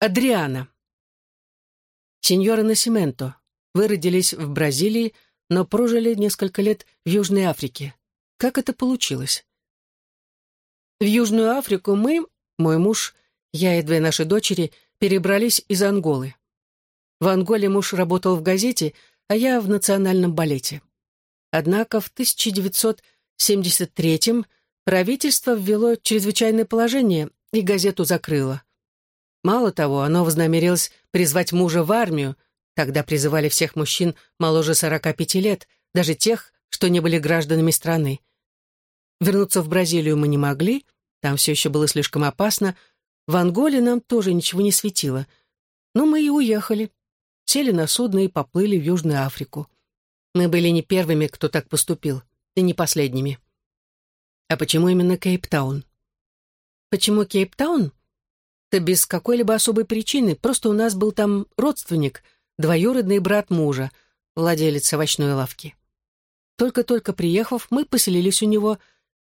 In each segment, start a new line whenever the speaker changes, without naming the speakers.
Адриана. Сеньора Насименто. Вы родились в Бразилии, но прожили несколько лет в Южной Африке. Как это получилось? В Южную Африку мы, мой муж, я и две наши дочери, перебрались из Анголы. В Анголе муж работал в газете, а я в национальном балете. Однако в 1973-м правительство ввело чрезвычайное положение и газету закрыло. Мало того, оно вознамерилось призвать мужа в армию, тогда призывали всех мужчин моложе 45 лет, даже тех, что не были гражданами страны. Вернуться в Бразилию мы не могли, там все еще было слишком опасно, в Анголе нам тоже ничего не светило. Но мы и уехали, сели на судно и поплыли в Южную Африку. Мы были не первыми, кто так поступил, и не последними. А почему именно Кейптаун? Почему Кейптаун? Да без какой-либо особой причины, просто у нас был там родственник, двоюродный брат мужа, владелец овощной лавки. Только-только приехав, мы поселились у него,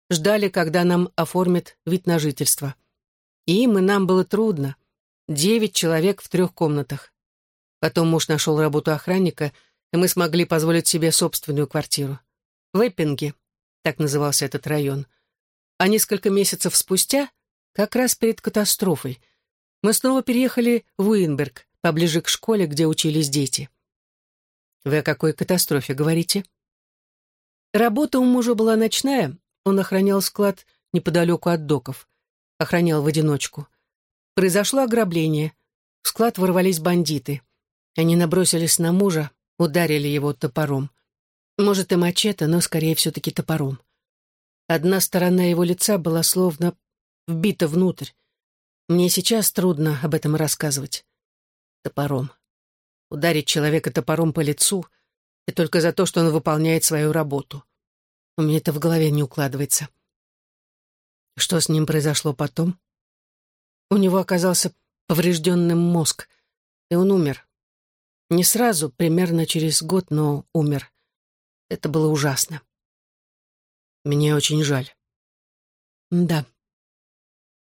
ждали, когда нам оформят вид на жительство. И им и нам было трудно. Девять человек в трех комнатах. Потом муж нашел работу охранника, и мы смогли позволить себе собственную квартиру. В Эппинге, так назывался этот район. А несколько месяцев спустя, как раз перед катастрофой — мы снова переехали в Уинберг, поближе к школе, где учились дети. Вы о какой катастрофе говорите? Работа у мужа была ночная, он охранял склад неподалеку от доков. Охранял в одиночку. Произошло ограбление. В склад ворвались бандиты. Они набросились на мужа, ударили его топором. Может, и мачете, но скорее все-таки топором. Одна сторона его лица была словно вбита внутрь, мне сейчас трудно об этом рассказывать. Топором. Ударить человека топором по лицу — и только за то, что он выполняет свою работу. У меня это в голове не укладывается. Что с ним произошло потом? У него оказался поврежденным мозг, и он умер. Не сразу, примерно через год, но умер. Это было ужасно. Мне очень жаль. Да.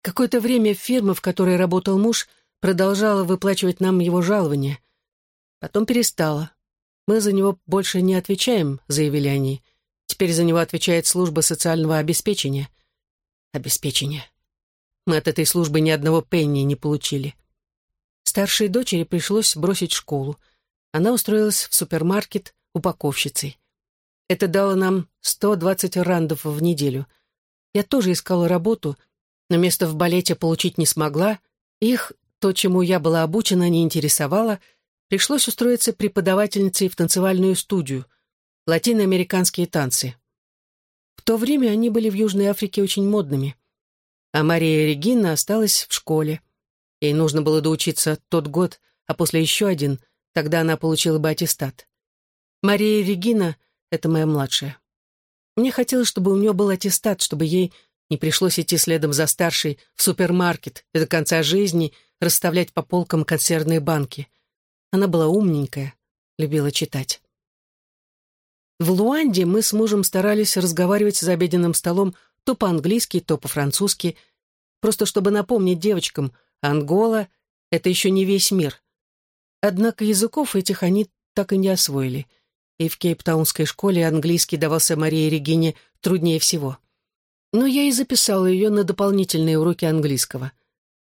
Какое-то время фирма, в которой работал муж, продолжала выплачивать нам его жалование. Потом перестала. Мы за него больше не отвечаем, заявили они. Теперь за него отвечает служба социального обеспечения. Обеспечение. Мы от этой службы ни одного пенни не получили. Старшей дочери пришлось бросить школу. Она устроилась в супермаркет упаковщицей. Это дало нам 120 рандов в неделю. Я тоже искала работу — но место в балете получить не смогла, их, то, чему я была обучена, не интересовало, пришлось устроиться преподавательницей в танцевальную студию, латиноамериканские танцы. В то время они были в Южной Африке очень модными. А Мария Регина осталась в школе. Ей нужно было доучиться тот год, а после еще один, тогда она получила бы аттестат. Мария Регина — это моя младшая. Мне хотелось, чтобы у нее был аттестат, чтобы ей не пришлось идти следом за старшей в супермаркет и до конца жизни расставлять по полкам консервные банки. Она была умненькая, любила читать. В Луанде мы с мужем старались разговаривать за обеденным столом то по-английски, то по-французски, просто чтобы напомнить девочкам, Ангола — это еще не весь мир. Однако языков этих они так и не освоили, и в кейптаунской школе английский давался Марии Регине труднее всего но я и записала ее на дополнительные уроки английского.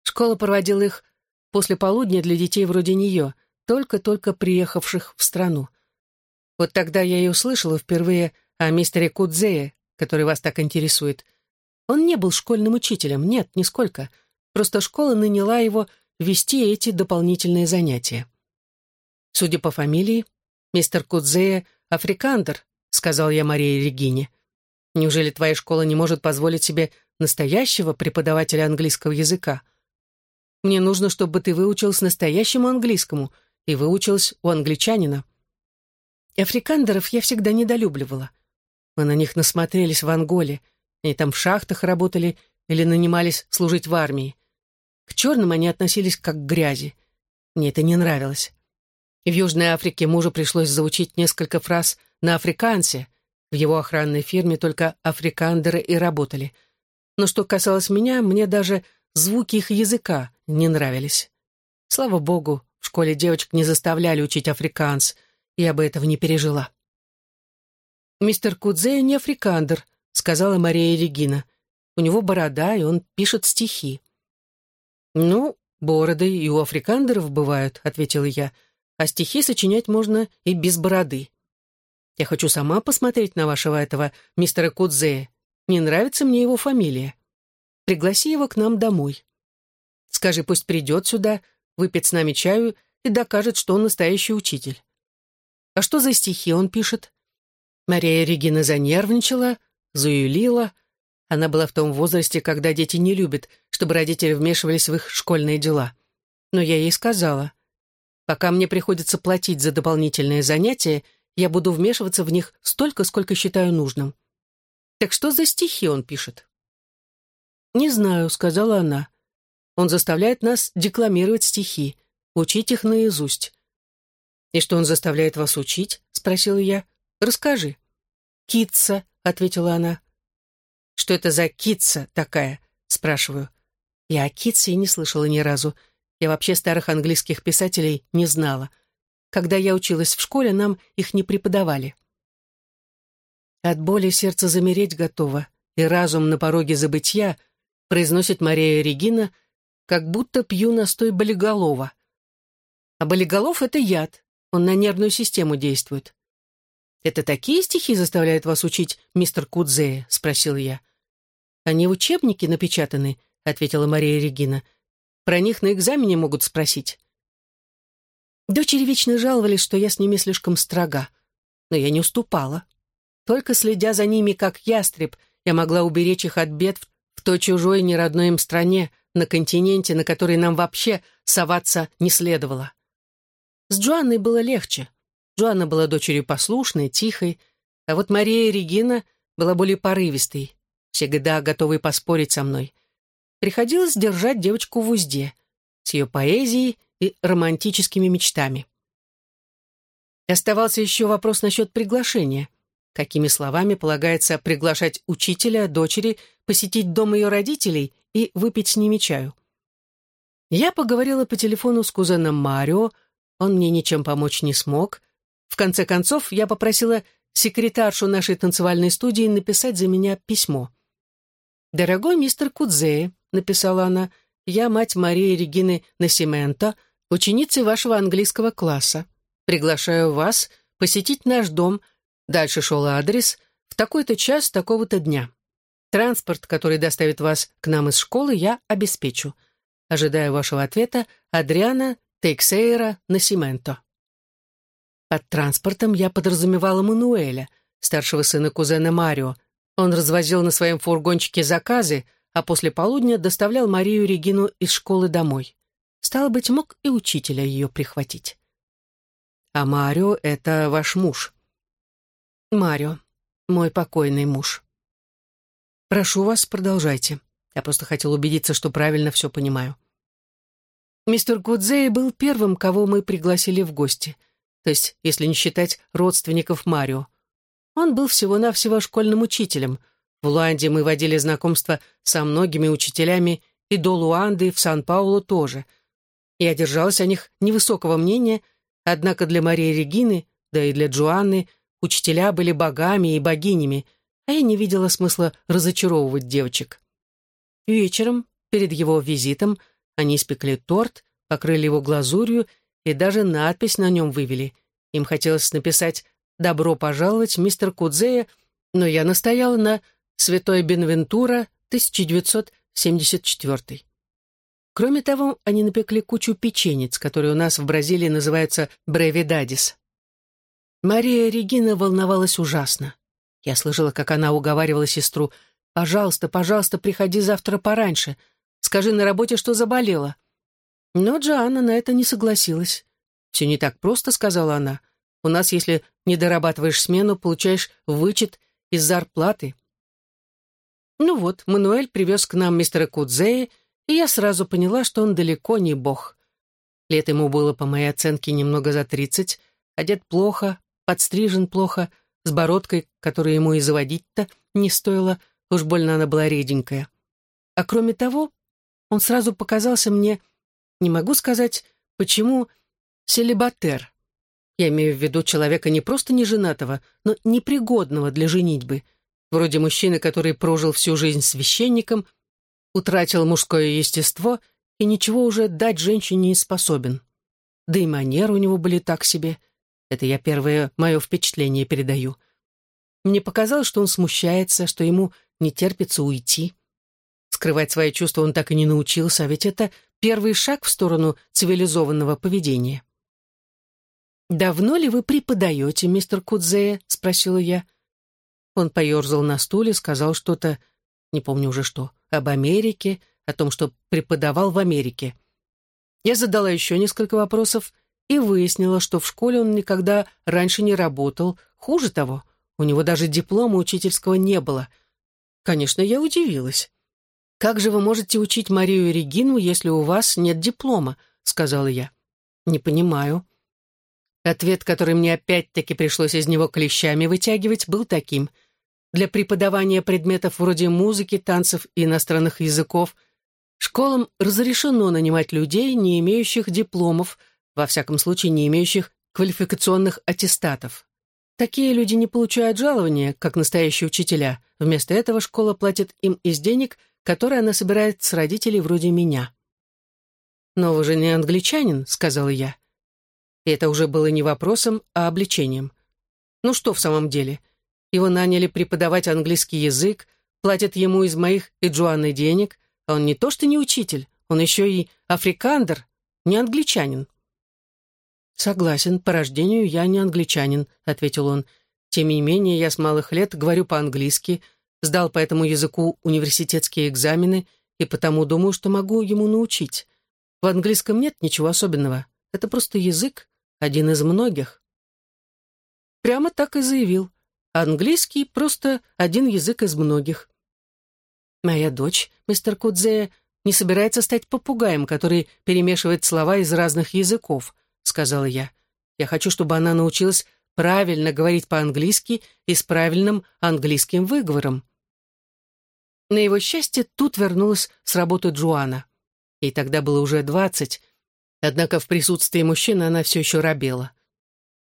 Школа проводила их после полудня для детей вроде нее, только-только приехавших в страну. Вот тогда я и услышала впервые о мистере Кудзее, который вас так интересует. Он не был школьным учителем, нет, нисколько. Просто школа наняла его вести эти дополнительные занятия. Судя по фамилии, мистер Кудзея — африкандер, сказал я Марии Регине. Неужели твоя школа не может позволить себе настоящего преподавателя английского языка? Мне нужно, чтобы ты выучилась настоящему английскому и выучилась у англичанина. Африкандеров я всегда недолюбливала. Мы на них насмотрелись в Анголе. Они там в шахтах работали или нанимались служить в армии. К черным они относились как к грязи. Мне это не нравилось. И в Южной Африке мужу пришлось заучить несколько фраз на африкансе — в его охранной фирме только африкандеры и работали. Но что касалось меня, мне даже звуки их языка не нравились. Слава богу, в школе девочек не заставляли учить африканс, я бы этого не пережила. «Мистер Кудзе не африкандер», — сказала Мария Регина. «У него борода, и он пишет стихи». «Ну, бороды и у африкандеров бывают», — ответила я, «а стихи сочинять можно и без бороды. Я хочу сама посмотреть на вашего этого мистера Кудзе. Не нравится мне его фамилия. Пригласи его к нам домой. Скажи, пусть придет сюда, выпьет с нами чаю и докажет, что он настоящий учитель. А что за стихи он пишет? Мария Регина занервничала, заюлила. Она была в том возрасте, когда дети не любят, чтобы родители вмешивались в их школьные дела. Но я ей сказала, пока мне приходится платить за дополнительные занятия, я буду вмешиваться в них столько, сколько считаю нужным. Так что за стихи он пишет? «Не знаю», — сказала она. «Он заставляет нас декламировать стихи, учить их наизусть». «И что он заставляет вас учить?» — спросила я. «Расскажи». «Китца», — ответила она. «Что это за китца такая?» — спрашиваю. Я о китце и не слышала ни разу. Я вообще старых английских писателей не знала. Когда я училась в школе, нам их не преподавали. От боли сердце замереть готово, и разум на пороге забытья произносит Мария Регина, как будто пью настой болиголова. А болиголов — это яд, он на нервную систему действует. «Это такие стихи заставляют вас учить, мистер Кудзея?» — спросил я. «Они в учебнике напечатаны», — ответила Мария Регина. «Про них на экзамене могут спросить». Дочери вечно жаловались, что я с ними слишком строга. Но я не уступала. Только следя за ними, как ястреб, я могла уберечь их от бед в той чужой неродной им стране, на континенте, на который нам вообще соваться не следовало. С Джоанной было легче. Джоанна была дочерью послушной, тихой, а вот Мария Регина была более порывистой, всегда готовой поспорить со мной. Приходилось держать девочку в узде, с ее поэзией и романтическими мечтами. Оставался еще вопрос насчет приглашения. Какими словами полагается приглашать учителя, дочери, посетить дом ее родителей и выпить с ними чаю? Я поговорила по телефону с кузеном Марио, он мне ничем помочь не смог. В конце концов, я попросила секретаршу нашей танцевальной студии написать за меня письмо. «Дорогой мистер Кудзея», — написала она, — «я мать Марии Регины Насименто, ученицы вашего английского класса. Приглашаю вас посетить наш дом, дальше шел адрес, в такой-то час такого-то дня. Транспорт, который доставит вас к нам из школы, я обеспечу. Ожидая вашего ответа, Адриана Тейксейра Насименто. Под транспортом я подразумевала Мануэля, старшего сына кузена Марио. Он развозил на своем фургончике заказы, а после полудня доставлял Марию Регину из школы домой. Стало быть, мог и учителя ее прихватить. А Марио — это ваш муж. Марио, мой покойный муж. Прошу вас, продолжайте. Я просто хотел убедиться, что правильно все понимаю. Мистер Гудзей был первым, кого мы пригласили в гости. То есть, если не считать родственников Марио. Он был всего-навсего школьным учителем. В Луанде мы водили знакомство со многими учителями, и до Луанды, в Сан-Паулу тоже. Я держалась о них невысокого мнения, однако для Марии Регины, да и для Джоанны, учителя были богами и богинями, а я не видела смысла разочаровывать девочек. Вечером, перед его визитом, они испекли торт, покрыли его глазурью и даже надпись на нем вывели. Им хотелось написать «Добро пожаловать, мистер Кудзея», но я настояла на «Святой Бенвентура, 1974». Кроме того, они напекли кучу печенец, которые у нас в Бразилии называются бревидадис. Мария Регина волновалась ужасно. Я слышала, как она уговаривала сестру «Пожалуйста, пожалуйста, приходи завтра пораньше. Скажи на работе, что заболела». Но Джоанна на это не согласилась. «Все не так просто», — сказала она. «У нас, если не дорабатываешь смену, получаешь вычет из зарплаты». Ну вот, Мануэль привез к нам мистера Кудзея, и я сразу поняла, что он далеко не бог. Лет ему было, по моей оценке, немного за тридцать, одет плохо, подстрижен плохо, с бородкой, которую ему и заводить-то не стоило, уж больно она была реденькая. А кроме того, он сразу показался мне, не могу сказать, почему селибатер? Я имею в виду человека не просто неженатого, но непригодного для женитьбы, вроде мужчины, который прожил всю жизнь священником, утратил мужское естество и ничего уже дать женщине не способен. Да и манеры у него были так себе. Это я первое мое впечатление передаю. Мне показалось, что он смущается, что ему не терпится уйти. Скрывать свои чувства он так и не научился, а ведь это первый шаг в сторону цивилизованного поведения. «Давно ли вы преподаете, мистер Кудзея?» — спросила я. Он поерзал на стуле, сказал что-то, не помню уже что, об Америке, о том, что преподавал в Америке. Я задала еще несколько вопросов и выяснила, что в школе он никогда раньше не работал. Хуже того, у него даже диплома учительского не было. Конечно, я удивилась. «Как же вы можете учить Марию Регину, если у вас нет диплома?» — сказала я. «Не понимаю». Ответ, который мне опять-таки пришлось из него клещами вытягивать, был таким. Для преподавания предметов вроде музыки, танцев и иностранных языков школам разрешено нанимать людей, не имеющих дипломов, во всяком случае не имеющих квалификационных аттестатов. Такие люди не получают жалования, как настоящие учителя. Вместо этого школа платит им из денег, которые она собирает с родителей вроде меня. «Но вы же не англичанин», — сказала я. И это уже было не вопросом, а обличением. Ну что в самом деле? Его наняли преподавать английский язык, платят ему из моих и Джоанны денег, а он не то что не учитель, он еще и африкандер, не англичанин. «Согласен, по рождению я не англичанин», — ответил он. «Тем не менее, я с малых лет говорю по-английски, сдал по этому языку университетские экзамены и потому думаю, что могу ему научить. В английском нет ничего особенного. Это просто язык, один из многих. Прямо так и заявил. Английский — просто один язык из многих. Моя дочь, мистер Кудзея, не собирается стать попугаем, который перемешивает слова из разных языков, сказала я. Я хочу, чтобы она научилась правильно говорить по-английски и с правильным английским выговором. На его счастье тут вернулась с работы Джоанна. Ей тогда было уже двадцать, Однако в присутствии мужчины она все еще робела.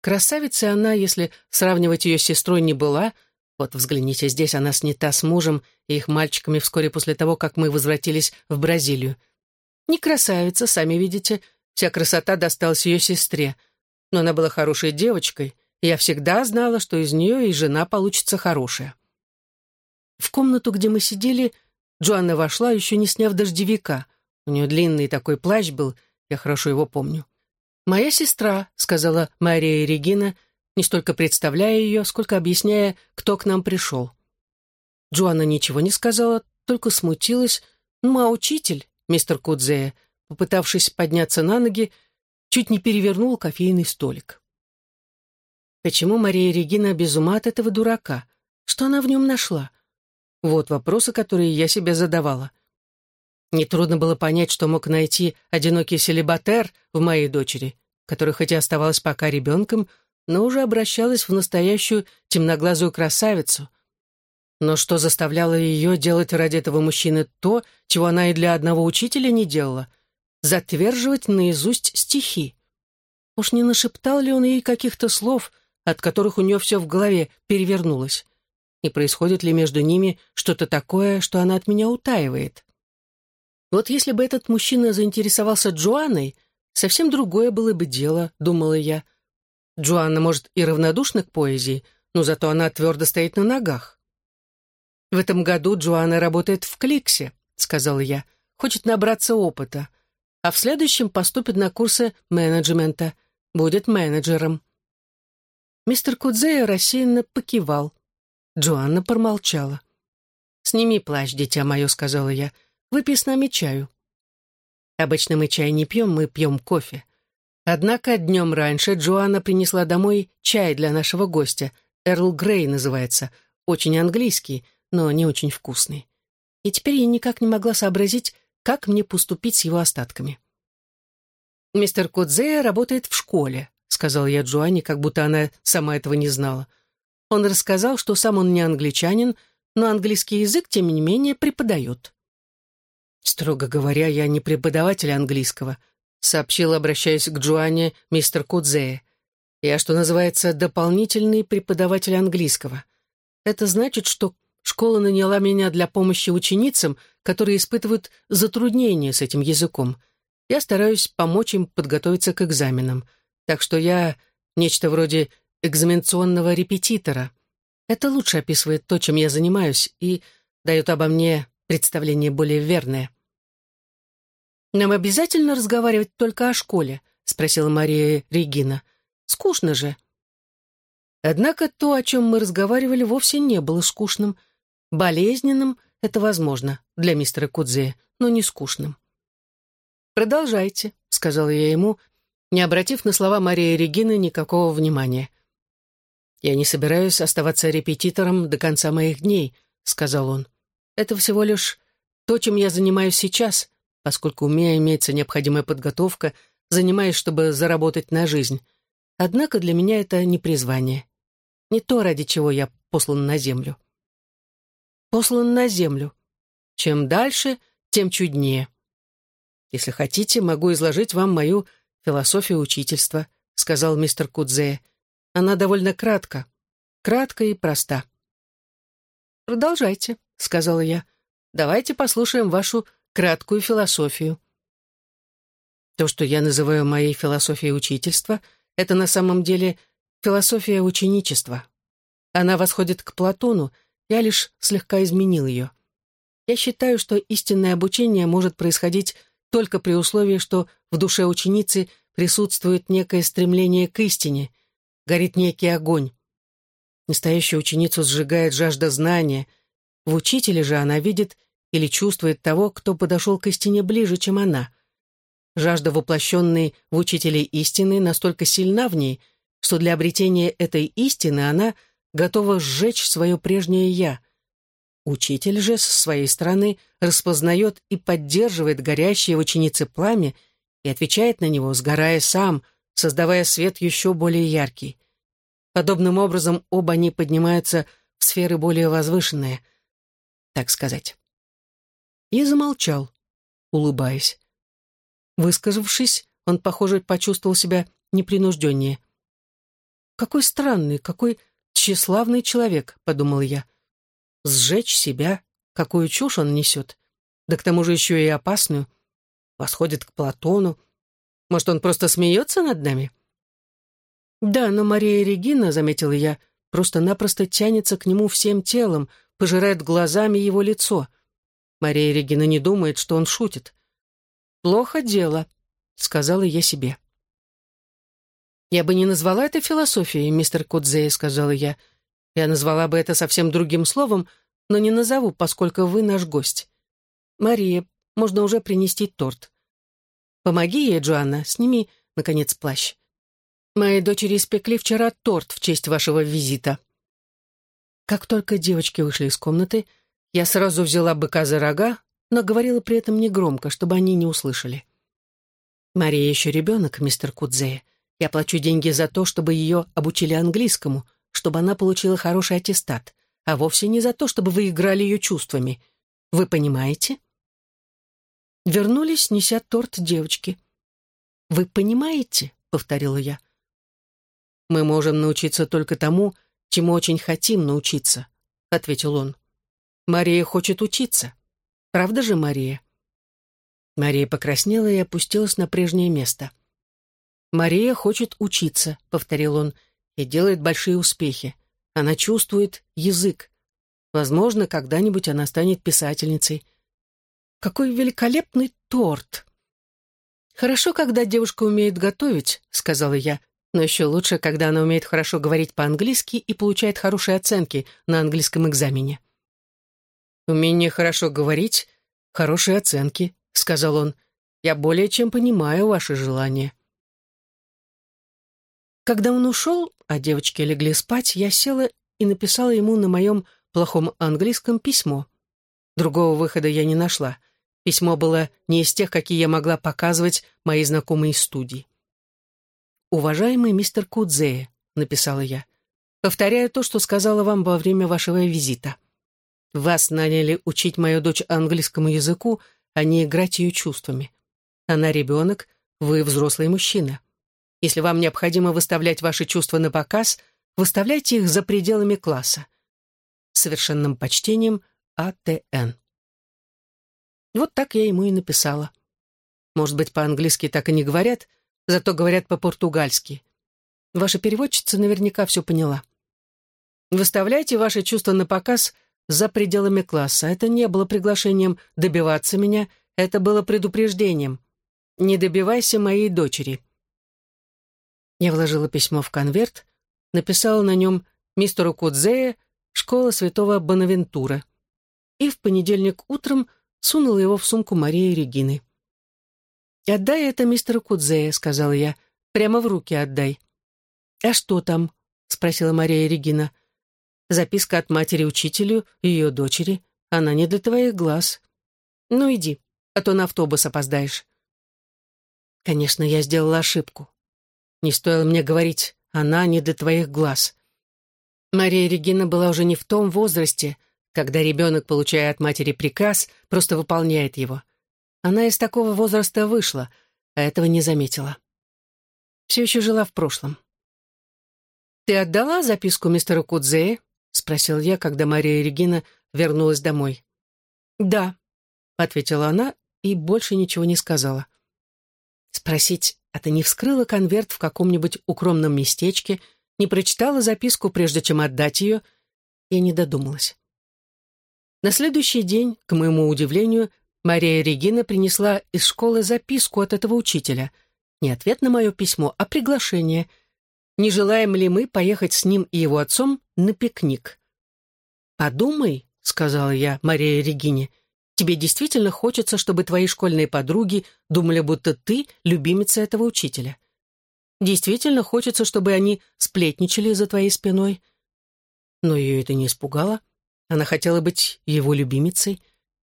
Красавицей она, если сравнивать ее с сестрой, не была. Вот взгляните, здесь она снята с мужем и их мальчиками вскоре после того, как мы возвратились в Бразилию. Не красавица, сами видите, вся красота досталась ее сестре. Но она была хорошей девочкой, и я всегда знала, что из нее и жена получится хорошая. В комнату, где мы сидели, Джоанна вошла, еще не сняв дождевика. У нее длинный такой плащ был — я хорошо его помню. «Моя сестра», — сказала Мария Регина, не столько представляя ее, сколько объясняя, кто к нам пришел. Джоанна ничего не сказала, только смутилась. Ну, а учитель, мистер Кудзея, попытавшись подняться на ноги, чуть не перевернул кофейный столик. Почему Мария Регина без ума от этого дурака? Что она в нем нашла? Вот вопросы, которые я себе задавала. Нетрудно было понять, что мог найти одинокий селибатер в моей дочери, которая хоть и оставалась пока ребенком, но уже обращалась в настоящую темноглазую красавицу. Но что заставляло ее делать ради этого мужчины то, чего она и для одного учителя не делала — затверживать наизусть стихи? Уж не нашептал ли он ей каких-то слов, от которых у нее все в голове перевернулось? И происходит ли между ними что-то такое, что она от меня утаивает? Вот если бы этот мужчина заинтересовался Джоанной, совсем другое было бы дело, думала я. Джоанна, может, и равнодушна к поэзии, но зато она твердо стоит на ногах. «В этом году Джоанна работает в Кликсе», — сказала я, — «хочет набраться опыта, а в следующем поступит на курсы менеджмента, будет менеджером». Мистер Кудзея рассеянно покивал. Джоанна промолчала. «Сними плащ, дитя мое», — сказала я, — Выпей с нами чаю». Обычно мы чай не пьем, мы пьем кофе. Однако днем раньше Джоанна принесла домой чай для нашего гостя. Эрл Грей называется. Очень английский, но не очень вкусный. И теперь я никак не могла сообразить, как мне поступить с его остатками. «Мистер Кодзея работает в школе», — сказал я Джоанне, как будто она сама этого не знала. Он рассказал, что сам он не англичанин, но английский язык, тем не менее, преподает. Строго говоря, я не преподаватель английского. сообщил, обращаясь к Джоанне, мистер Кудзея. «Я, что называется, дополнительный преподаватель английского. Это значит, что школа наняла меня для помощи ученицам, которые испытывают затруднения с этим языком. Я стараюсь помочь им подготовиться к экзаменам. Так что я нечто вроде экзаменационного репетитора. Это лучше описывает то, чем я занимаюсь, и дает обо мне представление более верное. «Нам обязательно разговаривать только о школе?» — спросила Мария Регина. «Скучно же». Однако то, о чем мы разговаривали, вовсе не было скучным. Болезненным — это возможно для мистера Кудзе, но не скучным. «Продолжайте», — сказала я ему, не обратив на слова Марии Регины никакого внимания. «Я не собираюсь оставаться репетитором до конца моих дней», — сказал он. «Это всего лишь то, чем я занимаюсь сейчас, поскольку у меня имеется необходимая подготовка, занимаюсь, чтобы заработать на жизнь. Однако для меня это не призвание. Не то, ради чего я послан на землю. Послан на землю. Чем дальше, тем чуднее. Если хотите, могу изложить вам мою философию учительства», — сказал мистер Кудзе. «Она довольно кратка. Кратка и проста». «Продолжайте», — сказала я. «Давайте послушаем вашу краткую философию». То, что я называю моей философией учительства, это на самом деле философия ученичества. Она восходит к Платону, я лишь слегка изменил ее. Я считаю, что истинное обучение может происходить только при условии, что в душе ученицы присутствует некое стремление к истине, горит некий огонь. Настоящую ученицу сжигает жажда знания. В учителе же она видит или чувствует того, кто подошел к истине ближе, чем она. Жажда, воплощенной в учителе истины, настолько сильна в ней, что для обретения этой истины она готова сжечь свое прежнее «я», Учитель же, со своей стороны, распознает и поддерживает горящее в ученице пламя и отвечает на него, сгорая сам, создавая свет еще более яркий. Подобным образом оба они поднимаются в сферы более возвышенные, так сказать. И замолчал, улыбаясь. Высказавшись, он, похоже, почувствовал себя непринужденнее. «Какой странный, какой тщеславный человек», — подумал я. — Сжечь себя? Какую чушь он несет? Да к тому же еще и опасную. Восходит к Платону. Может, он просто смеется над нами? Да, но Мария Регина, заметила я, просто-напросто тянется к нему всем телом, пожирает глазами его лицо. Мария Регина не думает, что он шутит. «Плохо дело», — сказала я себе. «Я бы не назвала это философией, мистер Кудзей», — сказала я. Я назвала бы это совсем другим словом, но не назову, поскольку вы наш гость. Мария, можно уже принести торт. Помоги ей, Джоанна, сними, наконец, плащ. Мои дочери испекли вчера торт в честь вашего визита. Как только девочки вышли из комнаты, я сразу взяла быка за рога, но говорила при этом негромко, чтобы они не услышали. Мария еще ребенок, мистер Кудзея. Я плачу деньги за то, чтобы ее обучили английскому — чтобы она получила хороший аттестат, а вовсе не за то, чтобы вы играли ее чувствами. Вы понимаете? Вернулись, неся торт девочки. «Вы понимаете?» — повторила я. «Мы можем научиться только тому, чему очень хотим научиться», — ответил он. «Мария хочет учиться. Правда же, Мария?» Мария покраснела и опустилась на прежнее место. «Мария хочет учиться», — повторил он, и делает большие успехи. Она чувствует язык. Возможно, когда-нибудь она станет писательницей. Какой великолепный торт! «Хорошо, когда девушка умеет готовить», — сказала я, «но еще лучше, когда она умеет хорошо говорить по-английски и получает хорошие оценки на английском экзамене». «Умение хорошо говорить — хорошие оценки», — сказал он. «Я более чем понимаю ваши желания». Когда он ушел, а девочки легли спать, я села и написала ему на моем плохом английском письмо. Другого выхода я не нашла. Письмо было не из тех, какие я могла показывать моей знакомой из студии. «Уважаемый мистер Кудзея», — написала я, — «повторяю то, что сказала вам во время вашего визита. Вас наняли учить мою дочь английскому языку, а не играть ее чувствами. Она ребенок, вы взрослый мужчина. Если вам необходимо выставлять ваши чувства на показ, выставляйте их за пределами класса. С совершенным почтением АТН. Вот так я ему и написала. Может быть, по-английски так и не говорят, зато говорят по-португальски. Ваша переводчица наверняка все поняла. Выставляйте ваши чувства на показ за пределами класса. Это не было приглашением добиваться меня, это было предупреждением. Не добивайся моей дочери. Я вложила письмо в конверт, написала на нем мистеру Кудзея, школа святого Бонавентура, и в понедельник утром сунула его в сумку Марии Регины. «Отдай это мистеру Кудзея», — сказала я, — «прямо в руки отдай». «А что там?» — спросила Мария Регина. «Записка от матери учителю и ее дочери. Она не для твоих глаз. Ну, иди, а то на автобус опоздаешь». Конечно, я сделала ошибку. Не стоило мне говорить «она не для твоих глаз». Мария Регина была уже не в том возрасте, когда ребенок, получая от матери приказ, просто выполняет его. Она из такого возраста вышла, а этого не заметила. Все еще жила в прошлом. «Ты отдала записку мистеру Кудзее?» — спросил я, когда Мария Регина вернулась домой. «Да», — ответила она и больше ничего не сказала. Спросить, а ты не вскрыла конверт в каком-нибудь укромном местечке, не прочитала записку, прежде чем отдать ее, я не додумалась. На следующий день, к моему удивлению, Мария Регина принесла из школы записку от этого учителя. Не ответ на мое письмо, а приглашение. Не желаем ли мы поехать с ним и его отцом на пикник? «Подумай», — сказала я Марии Регине, — Тебе действительно хочется, чтобы твои школьные подруги думали, будто ты любимица этого учителя. Действительно хочется, чтобы они сплетничали за твоей спиной. Но ее это не испугало. Она хотела быть его любимицей.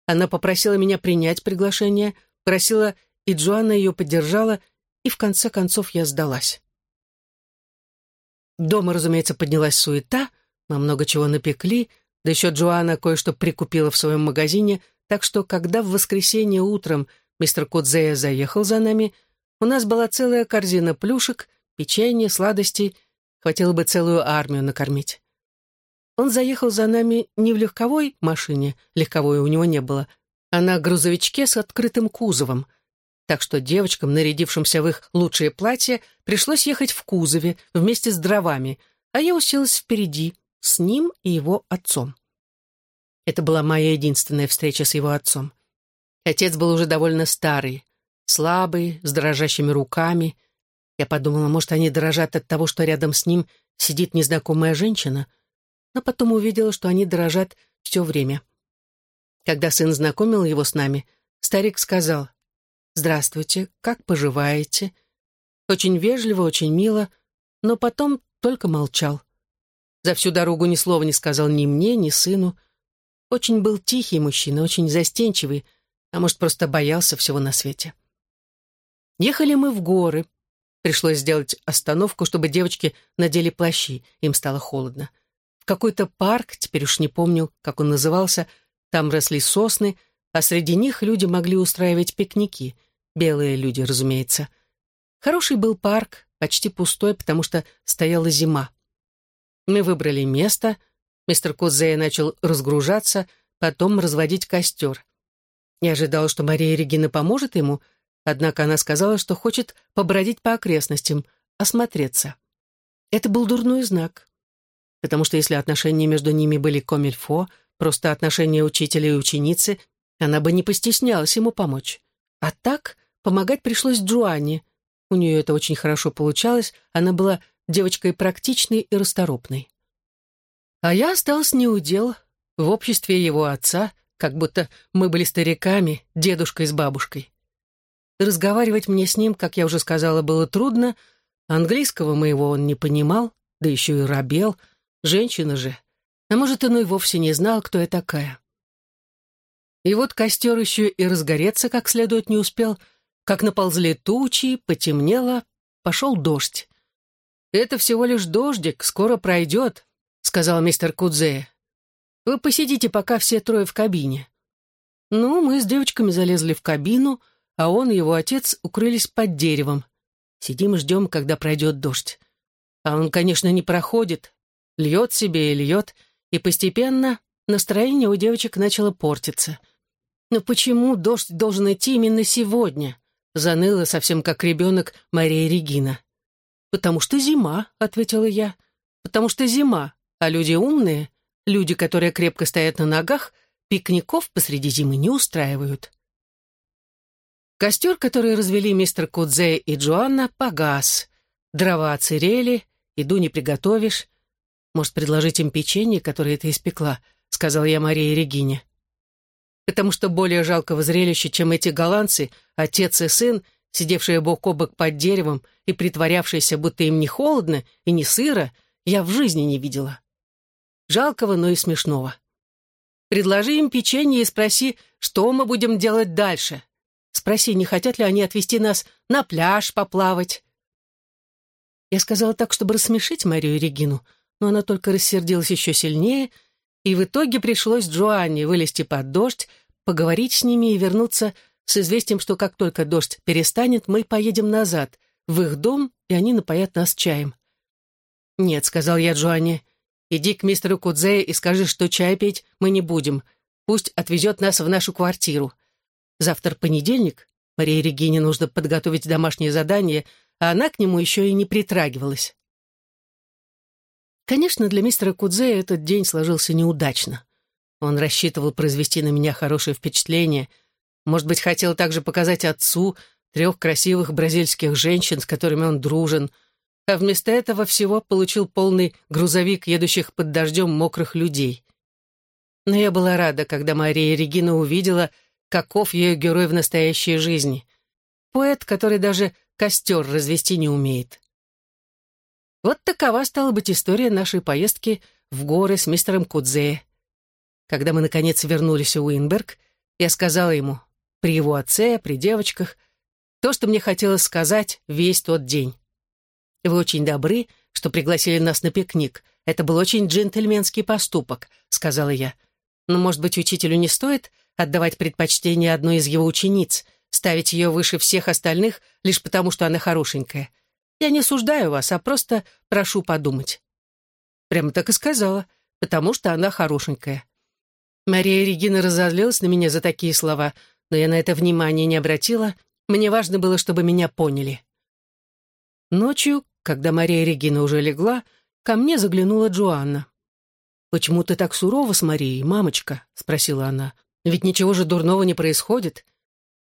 Она попросила меня принять приглашение, просила, и Джоанна ее поддержала, и в конце концов я сдалась. Дома, разумеется, поднялась суета, мы много чего напекли, да еще Джоанна кое-что прикупила в своем магазине, так что, когда в воскресенье утром мистер Кудзея заехал за нами, у нас была целая корзина плюшек, печенья, сладостей, хватило бы целую армию накормить. Он заехал за нами не в легковой машине, легковой у него не было, а на грузовичке с открытым кузовом. Так что девочкам, нарядившимся в их лучшие платья, пришлось ехать в кузове вместе с дровами, а я уселась впереди, с ним и его отцом. Это была моя единственная встреча с его отцом. Отец был уже довольно старый, слабый, с дрожащими руками. Я подумала, может, они дрожат от того, что рядом с ним сидит незнакомая женщина, но потом увидела, что они дрожат все время. Когда сын знакомил его с нами, старик сказал, «Здравствуйте, как поживаете?» Очень вежливо, очень мило, но потом только молчал. За всю дорогу ни слова не сказал ни мне, ни сыну, очень был тихий мужчина, очень застенчивый, а может, просто боялся всего на свете. Ехали мы в горы. Пришлось сделать остановку, чтобы девочки надели плащи, им стало холодно. В какой-то парк, теперь уж не помню, как он назывался, там росли сосны, а среди них люди могли устраивать пикники. Белые люди, разумеется. Хороший был парк, почти пустой, потому что стояла зима. Мы выбрали место — Мистер Кузея начал разгружаться, потом разводить костер. Я ожидал, что Мария Регина поможет ему, однако она сказала, что хочет побродить по окрестностям, осмотреться. Это был дурной знак, потому что если отношения между ними были комильфо, просто отношения учителя и ученицы, она бы не постеснялась ему помочь. А так помогать пришлось Джоанне. У нее это очень хорошо получалось, она была девочкой практичной и расторопной. А я остался неудел в обществе его отца, как будто мы были стариками, дедушкой с бабушкой. Разговаривать мне с ним, как я уже сказала, было трудно, английского моего он не понимал, да еще и робел, женщина же. А может, он и вовсе не знал, кто я такая. И вот костер еще и разгореться как следует не успел, как наползли тучи, потемнело, пошел дождь. Это всего лишь дождик, скоро пройдет, — сказал мистер Кудзе. «Вы посидите пока все трое в кабине». Ну, мы с девочками залезли в кабину, а он и его отец укрылись под деревом. Сидим и ждем, когда пройдет дождь. А он, конечно, не проходит, льет себе и льет, и постепенно настроение у девочек начало портиться. «Но почему дождь должен идти именно сегодня?» заныла совсем как ребенок Мария Регина. «Потому что зима», — ответила я. «Потому что зима, а люди умные, люди, которые крепко стоят на ногах, пикников посреди зимы не устраивают». Костер, который развели мистер Кудзе и Джоанна, погас. Дрова оцерели, еду не приготовишь. Может, предложить им печенье, которое ты испекла, сказал я Марии Регине. Потому что более жалкого зрелища, чем эти голландцы, отец и сын, сидевшие бок о бок под деревом и притворявшиеся, будто им не холодно и не сыро, я в жизни не видела. Жалкого, но и смешного. Предложи им печенье и спроси, что мы будем делать дальше. Спроси, не хотят ли они отвезти нас на пляж поплавать. Я сказала так, чтобы рассмешить Марию и Регину, но она только рассердилась еще сильнее, и в итоге пришлось Джоанне вылезти под дождь, поговорить с ними и вернуться с известием, что как только дождь перестанет, мы поедем назад, в их дом, и они напоят нас чаем. «Нет», — сказал я Джоанне, — «иди к мистеру Кудзе и скажи, что чай пить мы не будем. Пусть отвезет нас в нашу квартиру. Завтра понедельник, Марии Регине нужно подготовить домашнее задание, а она к нему еще и не притрагивалась. Конечно, для мистера Кудзе этот день сложился неудачно. Он рассчитывал произвести на меня хорошее впечатление, может быть, хотел также показать отцу трех красивых бразильских женщин, с которыми он дружен, а вместо этого всего получил полный грузовик едущих под дождем мокрых людей. Но я была рада, когда Мария Регина увидела, каков ее герой в настоящей жизни. Поэт, который даже костер развести не умеет. Вот такова стала быть история нашей поездки в горы с мистером Кудзе. Когда мы, наконец, вернулись в Уинберг, я сказала ему, при его отце, при девочках, то, что мне хотелось сказать весь тот день. «Вы очень добры, что пригласили нас на пикник. Это был очень джентльменский поступок», — сказала я. «Но, может быть, учителю не стоит отдавать предпочтение одной из его учениц, ставить ее выше всех остальных лишь потому, что она хорошенькая. Я не суждаю вас, а просто прошу подумать». Прямо так и сказала, потому что она хорошенькая. Мария Регина разозлилась на меня за такие слова, но я на это внимание не обратила, мне важно было, чтобы меня поняли. Ночью, когда Мария Регина уже легла, ко мне заглянула Джоанна. «Почему ты так сурова с Марией, мамочка?» — спросила она. Ведь ничего же дурного не происходит.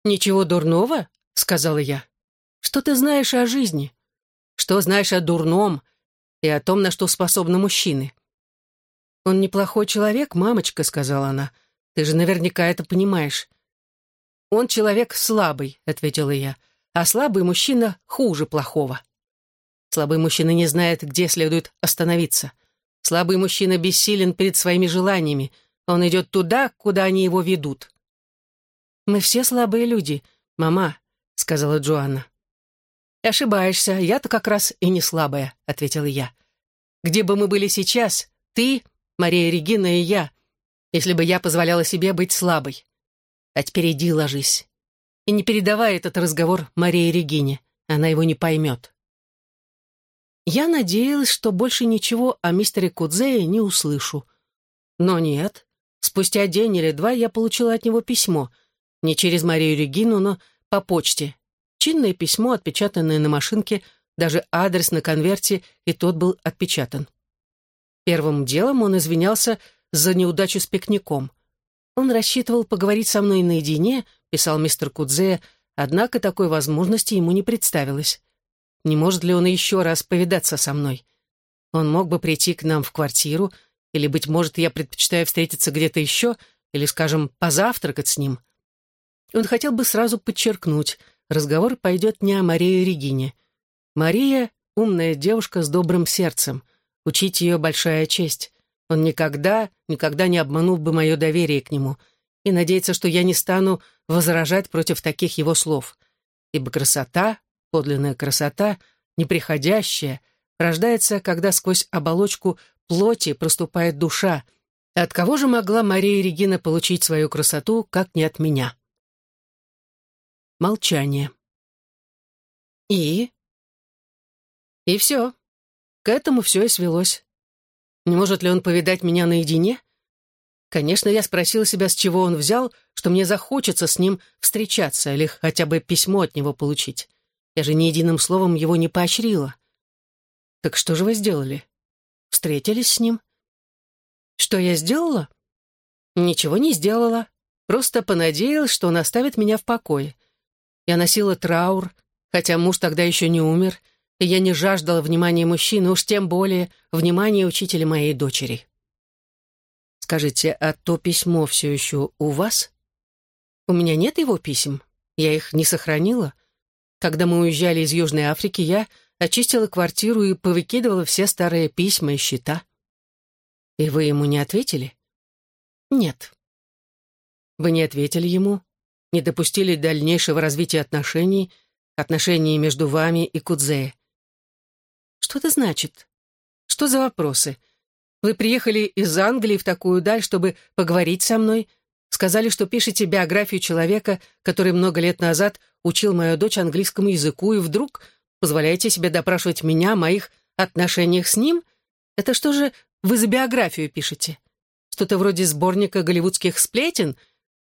Ничего дурного? Сказала я. Что ты знаешь о жизни? Что знаешь о дурном и о том, на что способны мужчины? Он неплохой человек, мамочка, сказала она. Ты же наверняка это понимаешь. Он человек слабый, ответила я. А слабый мужчина хуже плохого. Слабый мужчина не знает, где следует остановиться. Слабый мужчина бессилен перед своими желаниями, он идет туда, куда они его ведут. «Мы все слабые люди, мама», — сказала Джоанна. «Ошибаешься, я-то как раз и не слабая», — ответила я. «Где бы мы были сейчас, ты, Мария Регина и я, если бы я позволяла себе быть слабой? А теперь иди ложись. И не передавай этот разговор Марии Регине, она его не поймет». Я надеялась, что больше ничего о мистере Кудзее не услышу. Но нет, Спустя день или два я получила от него письмо. Не через Марию Регину, но по почте. Чинное письмо, отпечатанное на машинке, даже адрес на конверте, и тот был отпечатан. Первым делом он извинялся за неудачу с пикником. Он рассчитывал поговорить со мной наедине, писал мистер Кудзе, однако такой возможности ему не представилось. Не может ли он еще раз повидаться со мной? Он мог бы прийти к нам в квартиру, или, быть может, я предпочитаю встретиться где-то еще, или, скажем, позавтракать с ним. Он хотел бы сразу подчеркнуть, разговор пойдет не о Марии Регине. Мария — умная девушка с добрым сердцем. Учить ее — большая честь. Он никогда, никогда не обманул бы мое доверие к нему и надеется, что я не стану возражать против таких его слов. Ибо красота, подлинная красота, неприходящая, рождается, когда сквозь оболочку плоти проступает душа. от кого же могла Мария Регина получить свою красоту, как не от меня? Молчание. И? И все. К этому все и свелось. Не может ли он повидать меня наедине? Конечно, я спросила себя, с чего он взял, что мне захочется с ним встречаться или хотя бы письмо от него получить. Я же ни единым словом его не поощрила. Так что же вы сделали? Встретились с ним? Что я сделала? Ничего не сделала. Просто понадеялась, что он оставит меня в покое. Я носила траур, хотя муж тогда еще не умер, и я не жаждала внимания мужчины, уж тем более внимания учителя моей дочери. Скажите, а то письмо все еще у вас? У меня нет его писем. Я их не сохранила. Когда мы уезжали из Южной Африки, я очистила квартиру и повыкидывала все старые письма и счета. И вы ему не ответили? Нет. Вы не ответили ему, не допустили дальнейшего развития отношений, отношений между вами и Кудзея. Что это значит? Что за вопросы? Вы приехали из Англии в такую даль, чтобы поговорить со мной, сказали, что пишете биографию человека, который много лет назад учил мою дочь английскому языку, и вдруг позволяете себе допрашивать меня о моих отношениях с ним? Это что же вы за биографию пишете? Что-то вроде сборника голливудских сплетен,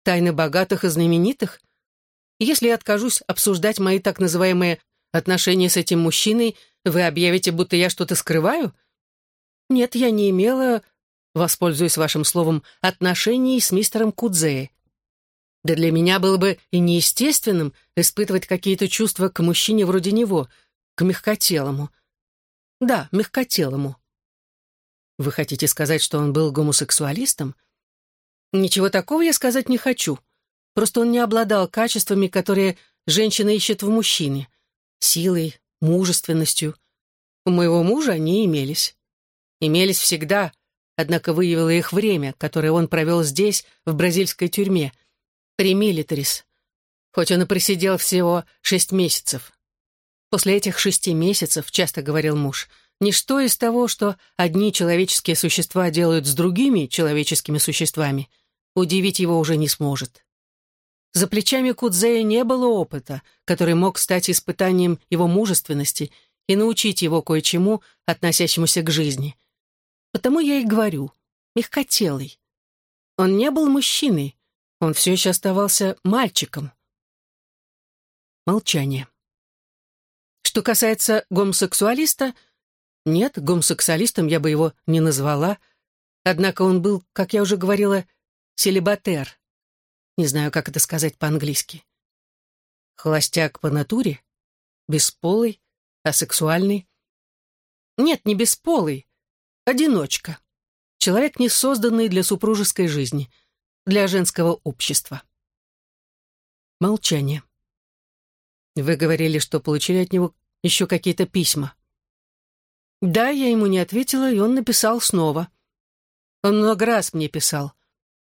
тайны богатых и знаменитых? Если я откажусь обсуждать мои так называемые отношения с этим мужчиной, вы объявите, будто я что-то скрываю? Нет, я не имела, воспользуясь вашим словом, отношений с мистером Кудзе. Да для меня было бы и неестественным испытывать какие-то чувства к мужчине вроде него, к мягкотелому. Да, мягкотелому. Вы хотите сказать, что он был гомосексуалистом? Ничего такого я сказать не хочу. Просто он не обладал качествами, которые женщина ищет в мужчине. Силой, мужественностью. У моего мужа они имелись. Имелись всегда, однако выявило их время, которое он провел здесь, в бразильской тюрьме, при милитарис, хоть он и просидел всего шесть месяцев. После этих шести месяцев, часто говорил муж, ничто из того, что одни человеческие существа делают с другими человеческими существами, удивить его уже не сможет. За плечами Кудзея не было опыта, который мог стать испытанием его мужественности и научить его кое-чему, относящемуся к жизни. Потому я и говорю, мягкотелый. Он не был мужчиной, он все еще оставался мальчиком. Молчание. Что касается гомосексуалиста, нет, гомосексуалистом я бы его не назвала, однако он был, как я уже говорила, селибатер, не знаю, как это сказать по-английски. Холостяк по натуре? Бесполый? Асексуальный? Нет, не бесполый. Одиночка. Человек, не созданный для супружеской жизни, для женского общества. Молчание. Вы говорили, что получили от него еще какие-то письма. Да, я ему не ответила, и он написал снова. Он много раз мне писал.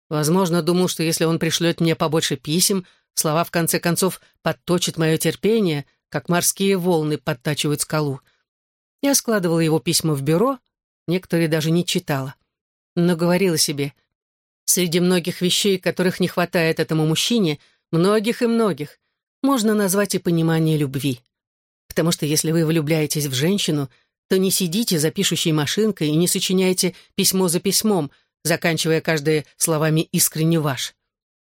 Возможно, думал, что если он пришлет мне побольше писем, слова в конце концов подточат мое терпение, как морские волны подтачивают скалу. Я складывала его письма в бюро, некоторые даже не читала. Но говорила себе, среди многих вещей, которых не хватает этому мужчине, многих и многих, можно назвать и понимание любви. Потому что если вы влюбляетесь в женщину, то не сидите за пишущей машинкой и не сочиняете письмо за письмом — заканчивая каждое словами «искренне ваш».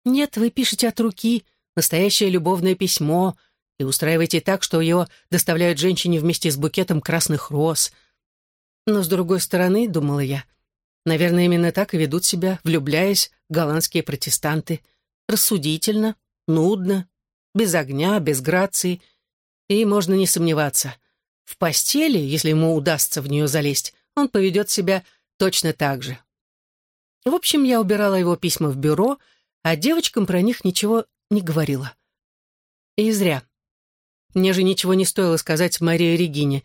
Нет, вы пишете от руки, настоящее любовное письмо, и устраиваете так, что его доставляют женщине вместе с букетом красных роз. Но, с другой стороны, думала я, наверное, именно так и ведут себя, влюбляясь, голландские протестанты. Рассудительно, нудно, без огня, без грации. И можно не сомневаться. В постели, если ему удастся в нее залезть, он поведет себя точно так же. В общем, я убирала его письма в бюро, а девочкам про них ничего не говорила. И зря. Мне же ничего не стоило сказать Марии Регине.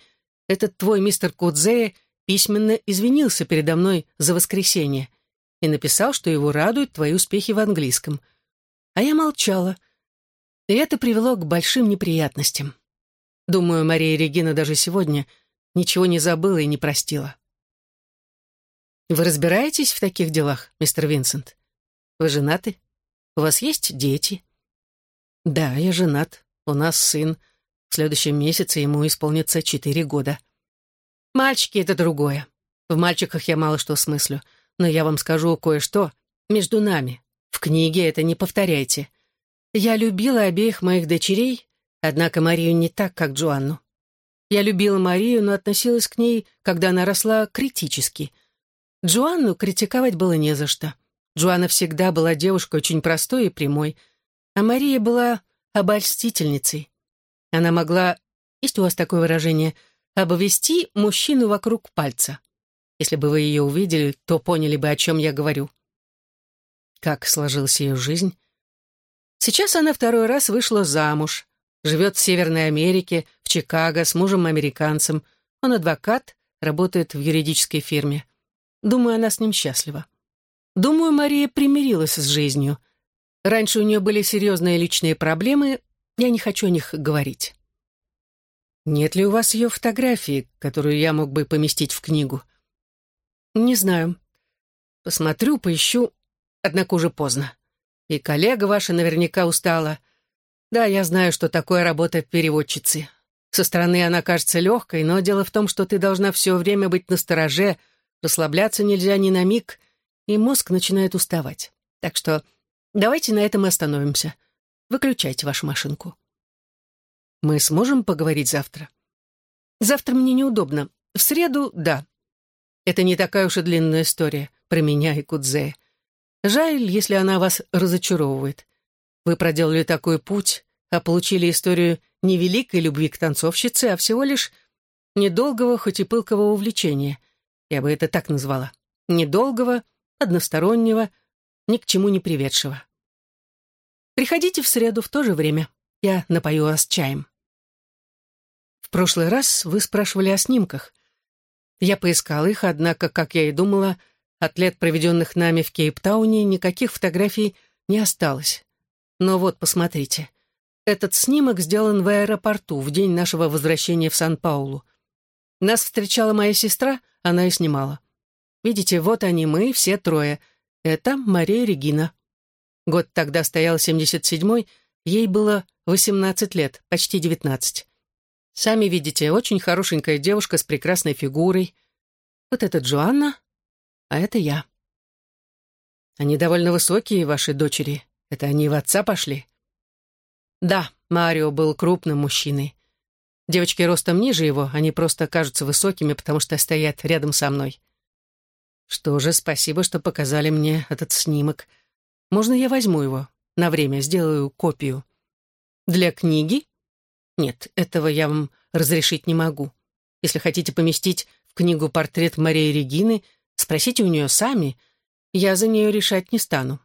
Этот твой мистер Кудзея письменно извинился передо мной за воскресенье и написал, что его радуют твои успехи в английском. А я молчала. И это привело к большим неприятностям. Думаю, Мария Регина даже сегодня ничего не забыла и не простила. Вы разбираетесь в таких делах, мистер Винсент? Вы женаты? У вас есть дети? Да, я женат. У нас сын. В следующем месяце ему исполнится четыре года. Мальчики — это другое. В мальчиках я мало что смыслю. Но я вам скажу кое-что между нами. В книге это не повторяйте. Я любила обеих моих дочерей, однако Марию не так, как Джоанну. Я любила Марию, но относилась к ней, когда она росла, критически. Джоанну критиковать было не за что. Джоанна всегда была девушкой очень простой и прямой, а Мария была обольстительницей. Она могла, есть у вас такое выражение, обвести мужчину вокруг пальца. Если бы вы ее увидели, то поняли бы, о чем я говорю. Как сложилась ее жизнь? Сейчас она второй раз вышла замуж, живет в Северной Америке, в Чикаго, с мужем-американцем. Он адвокат, работает в юридической фирме. Думаю, она с ним счастлива. Думаю, Мария примирилась с жизнью. Раньше у нее были серьезные личные проблемы, я не хочу о них говорить. Нет ли у вас ее фотографии, которую я мог бы поместить в книгу? Не знаю. Посмотрю, поищу, однако уже поздно. И коллега ваша наверняка устала. Да, я знаю, что такое работа переводчицы. Со стороны она кажется легкой, но дело в том, что ты должна все время быть настороже, расслабляться нельзя ни на миг, и мозг начинает уставать. Так что давайте на этом и остановимся. Выключайте вашу машинку. Мы сможем поговорить завтра? Завтра мне неудобно. В среду — да. Это не такая уж и длинная история про меня и Кудзея. Жаль, если она вас разочаровывает. Вы проделали такой путь, а получили историю не великой любви к танцовщице, а всего лишь недолгого, хоть и пылкого увлечения. Я бы это так назвала. Недолгого, одностороннего, ни к чему не приведшего. Приходите в среду в то же время. Я напою вас чаем. В прошлый раз вы спрашивали о снимках. Я поискал их, однако, как я и думала, от лет, проведенных нами в Кейптауне, никаких фотографий не осталось. Но вот, посмотрите. Этот снимок сделан в аэропорту в день нашего возвращения в Сан-Паулу. Нас встречала моя сестра, она и снимала. Видите, вот они мы, все трое. Это Мария Регина. Год тогда стоял 77-й, ей было 18 лет, почти 19. Сами видите, очень хорошенькая девушка с прекрасной фигурой. Вот это Джоанна, а это я. Они довольно высокие, ваши дочери. Это они в отца пошли? Да, Марио был крупным мужчиной. Девочки ростом ниже его, они просто кажутся высокими, потому что стоят рядом со мной. Что же, спасибо, что показали мне этот снимок. Можно я возьму его? На время сделаю копию. Для книги? Нет, этого я вам разрешить не могу. Если хотите поместить в книгу портрет Марии Регины, спросите у нее сами. Я за нее решать не стану.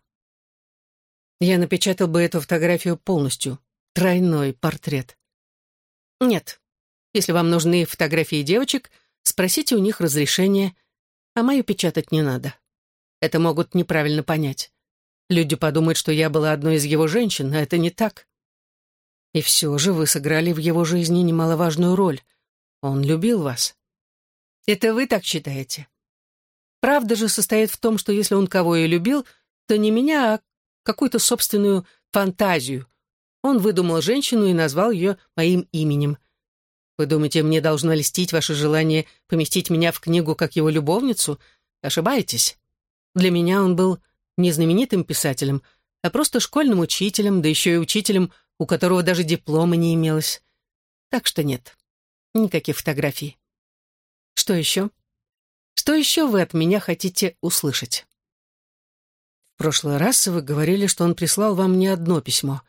Я напечатал бы эту фотографию полностью. Тройной портрет. Нет. Если вам нужны фотографии девочек, спросите у них разрешение, а мою печатать не надо. Это могут неправильно понять. Люди подумают, что я была одной из его женщин, а это не так. И все же вы сыграли в его жизни немаловажную роль. Он любил вас. Это вы так считаете? Правда же состоит в том, что если он кого и любил, то не меня, а какую-то собственную фантазию. Он выдумал женщину и назвал ее моим именем. Вы думаете, мне должно льстить ваше желание поместить меня в книгу как его любовницу? Ошибаетесь. Для меня он был не знаменитым писателем, а просто школьным учителем, да еще и учителем у которого даже диплома не имелось. Так что нет, никаких фотографий. Что еще? Что еще вы от меня хотите услышать? В прошлый раз вы говорили, что он прислал вам не одно письмо.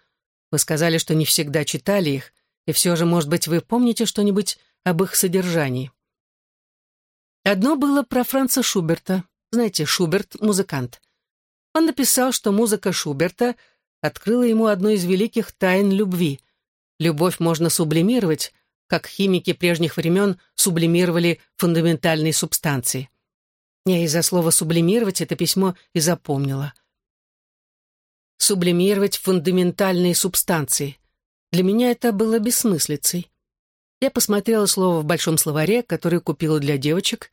Вы сказали, что не всегда читали их, и все же, может быть, вы помните что-нибудь об их содержании. Одно было про Франца Шуберта. Знаете, Шуберт — музыкант. Он написал, что музыка Шуберта открыла ему одну из великих тайн любви. Любовь можно сублимировать, как химики прежних времен сублимировали фундаментальные субстанции. Я из-за слова «сублимировать» это письмо и запомнила. Сублимировать фундаментальные субстанции. Для меня это было бессмыслицей. Я посмотрела слово в большом словаре, который купила для девочек.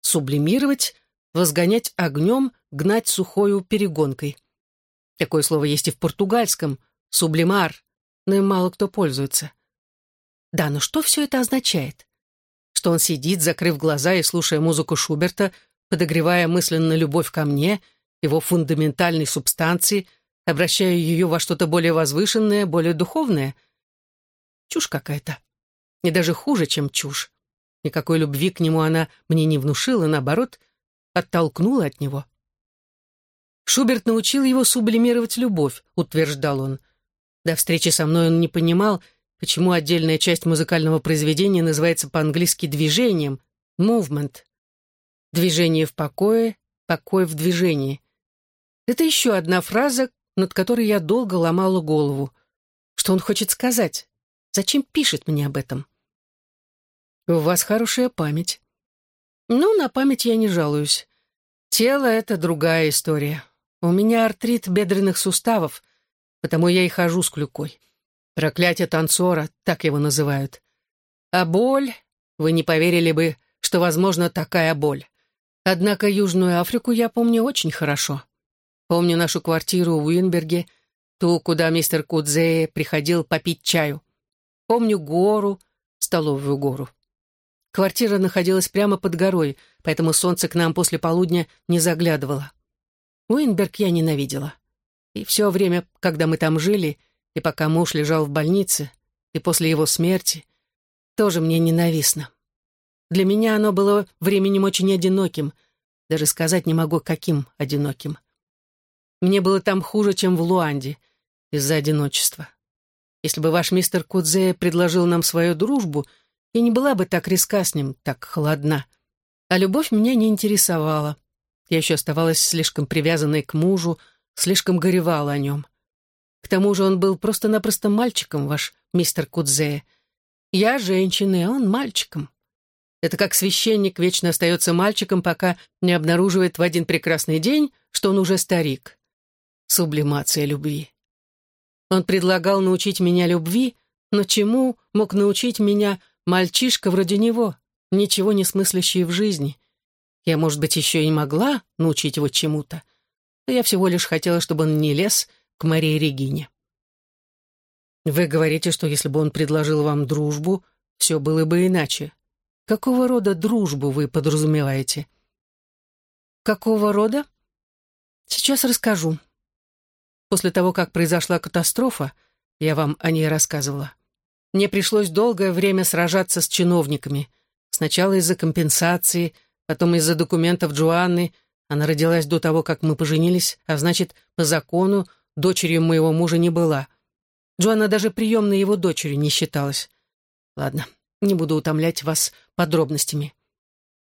Сублимировать, возгонять огнем, гнать сухою перегонкой. Такое слово есть и в португальском — сублимар, но им мало кто пользуется. Да, но что все это означает? Что он сидит, закрыв глаза и слушая музыку Шуберта, подогревая мысленно любовь ко мне, его фундаментальной субстанции, обращая ее во что-то более возвышенное, более духовное? Чушь какая-то. И даже хуже, чем чушь. Никакой любви к нему она мне не внушила, наоборот, оттолкнула от него. Шуберт научил его сублимировать любовь, утверждал он. До встречи со мной он не понимал, почему отдельная часть музыкального произведения называется по-английски движением, movement. Движение в покое, покой в движении. Это еще одна фраза, над которой я долго ломала голову. Что он хочет сказать? Зачем пишет мне об этом? У вас хорошая память. Ну, на память я не жалуюсь. Тело — это другая история. У меня артрит бедренных суставов, потому я и хожу с клюкой. Проклятие танцора, так его называют. А боль, вы не поверили бы, что возможно такая боль. Однако Южную Африку я помню очень хорошо. Помню нашу квартиру в Уинберге, ту, куда мистер Кудзее приходил попить чаю. Помню гору, столовую гору. Квартира находилась прямо под горой, поэтому солнце к нам после полудня не заглядывало. Уинберг я ненавидела. И все время, когда мы там жили, и пока муж лежал в больнице, и после его смерти, тоже мне ненавистно. Для меня оно было временем очень одиноким, даже сказать не могу, каким одиноким. Мне было там хуже, чем в Луанде, из-за одиночества. Если бы ваш мистер Кудзе предложил нам свою дружбу — я не была бы так резка с ним, так холодна. А любовь меня не интересовала. Я еще оставалась слишком привязанной к мужу, слишком горевала о нем. К тому же он был просто-напросто мальчиком, ваш мистер Кудзея. Я женщина, а он мальчиком. Это как священник вечно остается мальчиком, пока не обнаруживает в один прекрасный день, что он уже старик. Сублимация любви. Он предлагал научить меня любви, но чему мог научить меня Мальчишка вроде него, ничего не смыслящий в жизни. Я, может быть, еще и могла научить его чему-то, но я всего лишь хотела, чтобы он не лез к Марии Регине. Вы говорите, что если бы он предложил вам дружбу, все было бы иначе. Какого рода дружбу вы подразумеваете? Какого рода? Сейчас расскажу. После того, как произошла катастрофа, я вам о ней рассказывала. Мне пришлось долгое время сражаться с чиновниками. Сначала из-за компенсации, потом из-за документов Джоанны. Она родилась до того, как мы поженились, а значит, по закону, дочерью моего мужа не была. Джоанна даже приемной его дочерью не считалась. Ладно, не буду утомлять вас подробностями.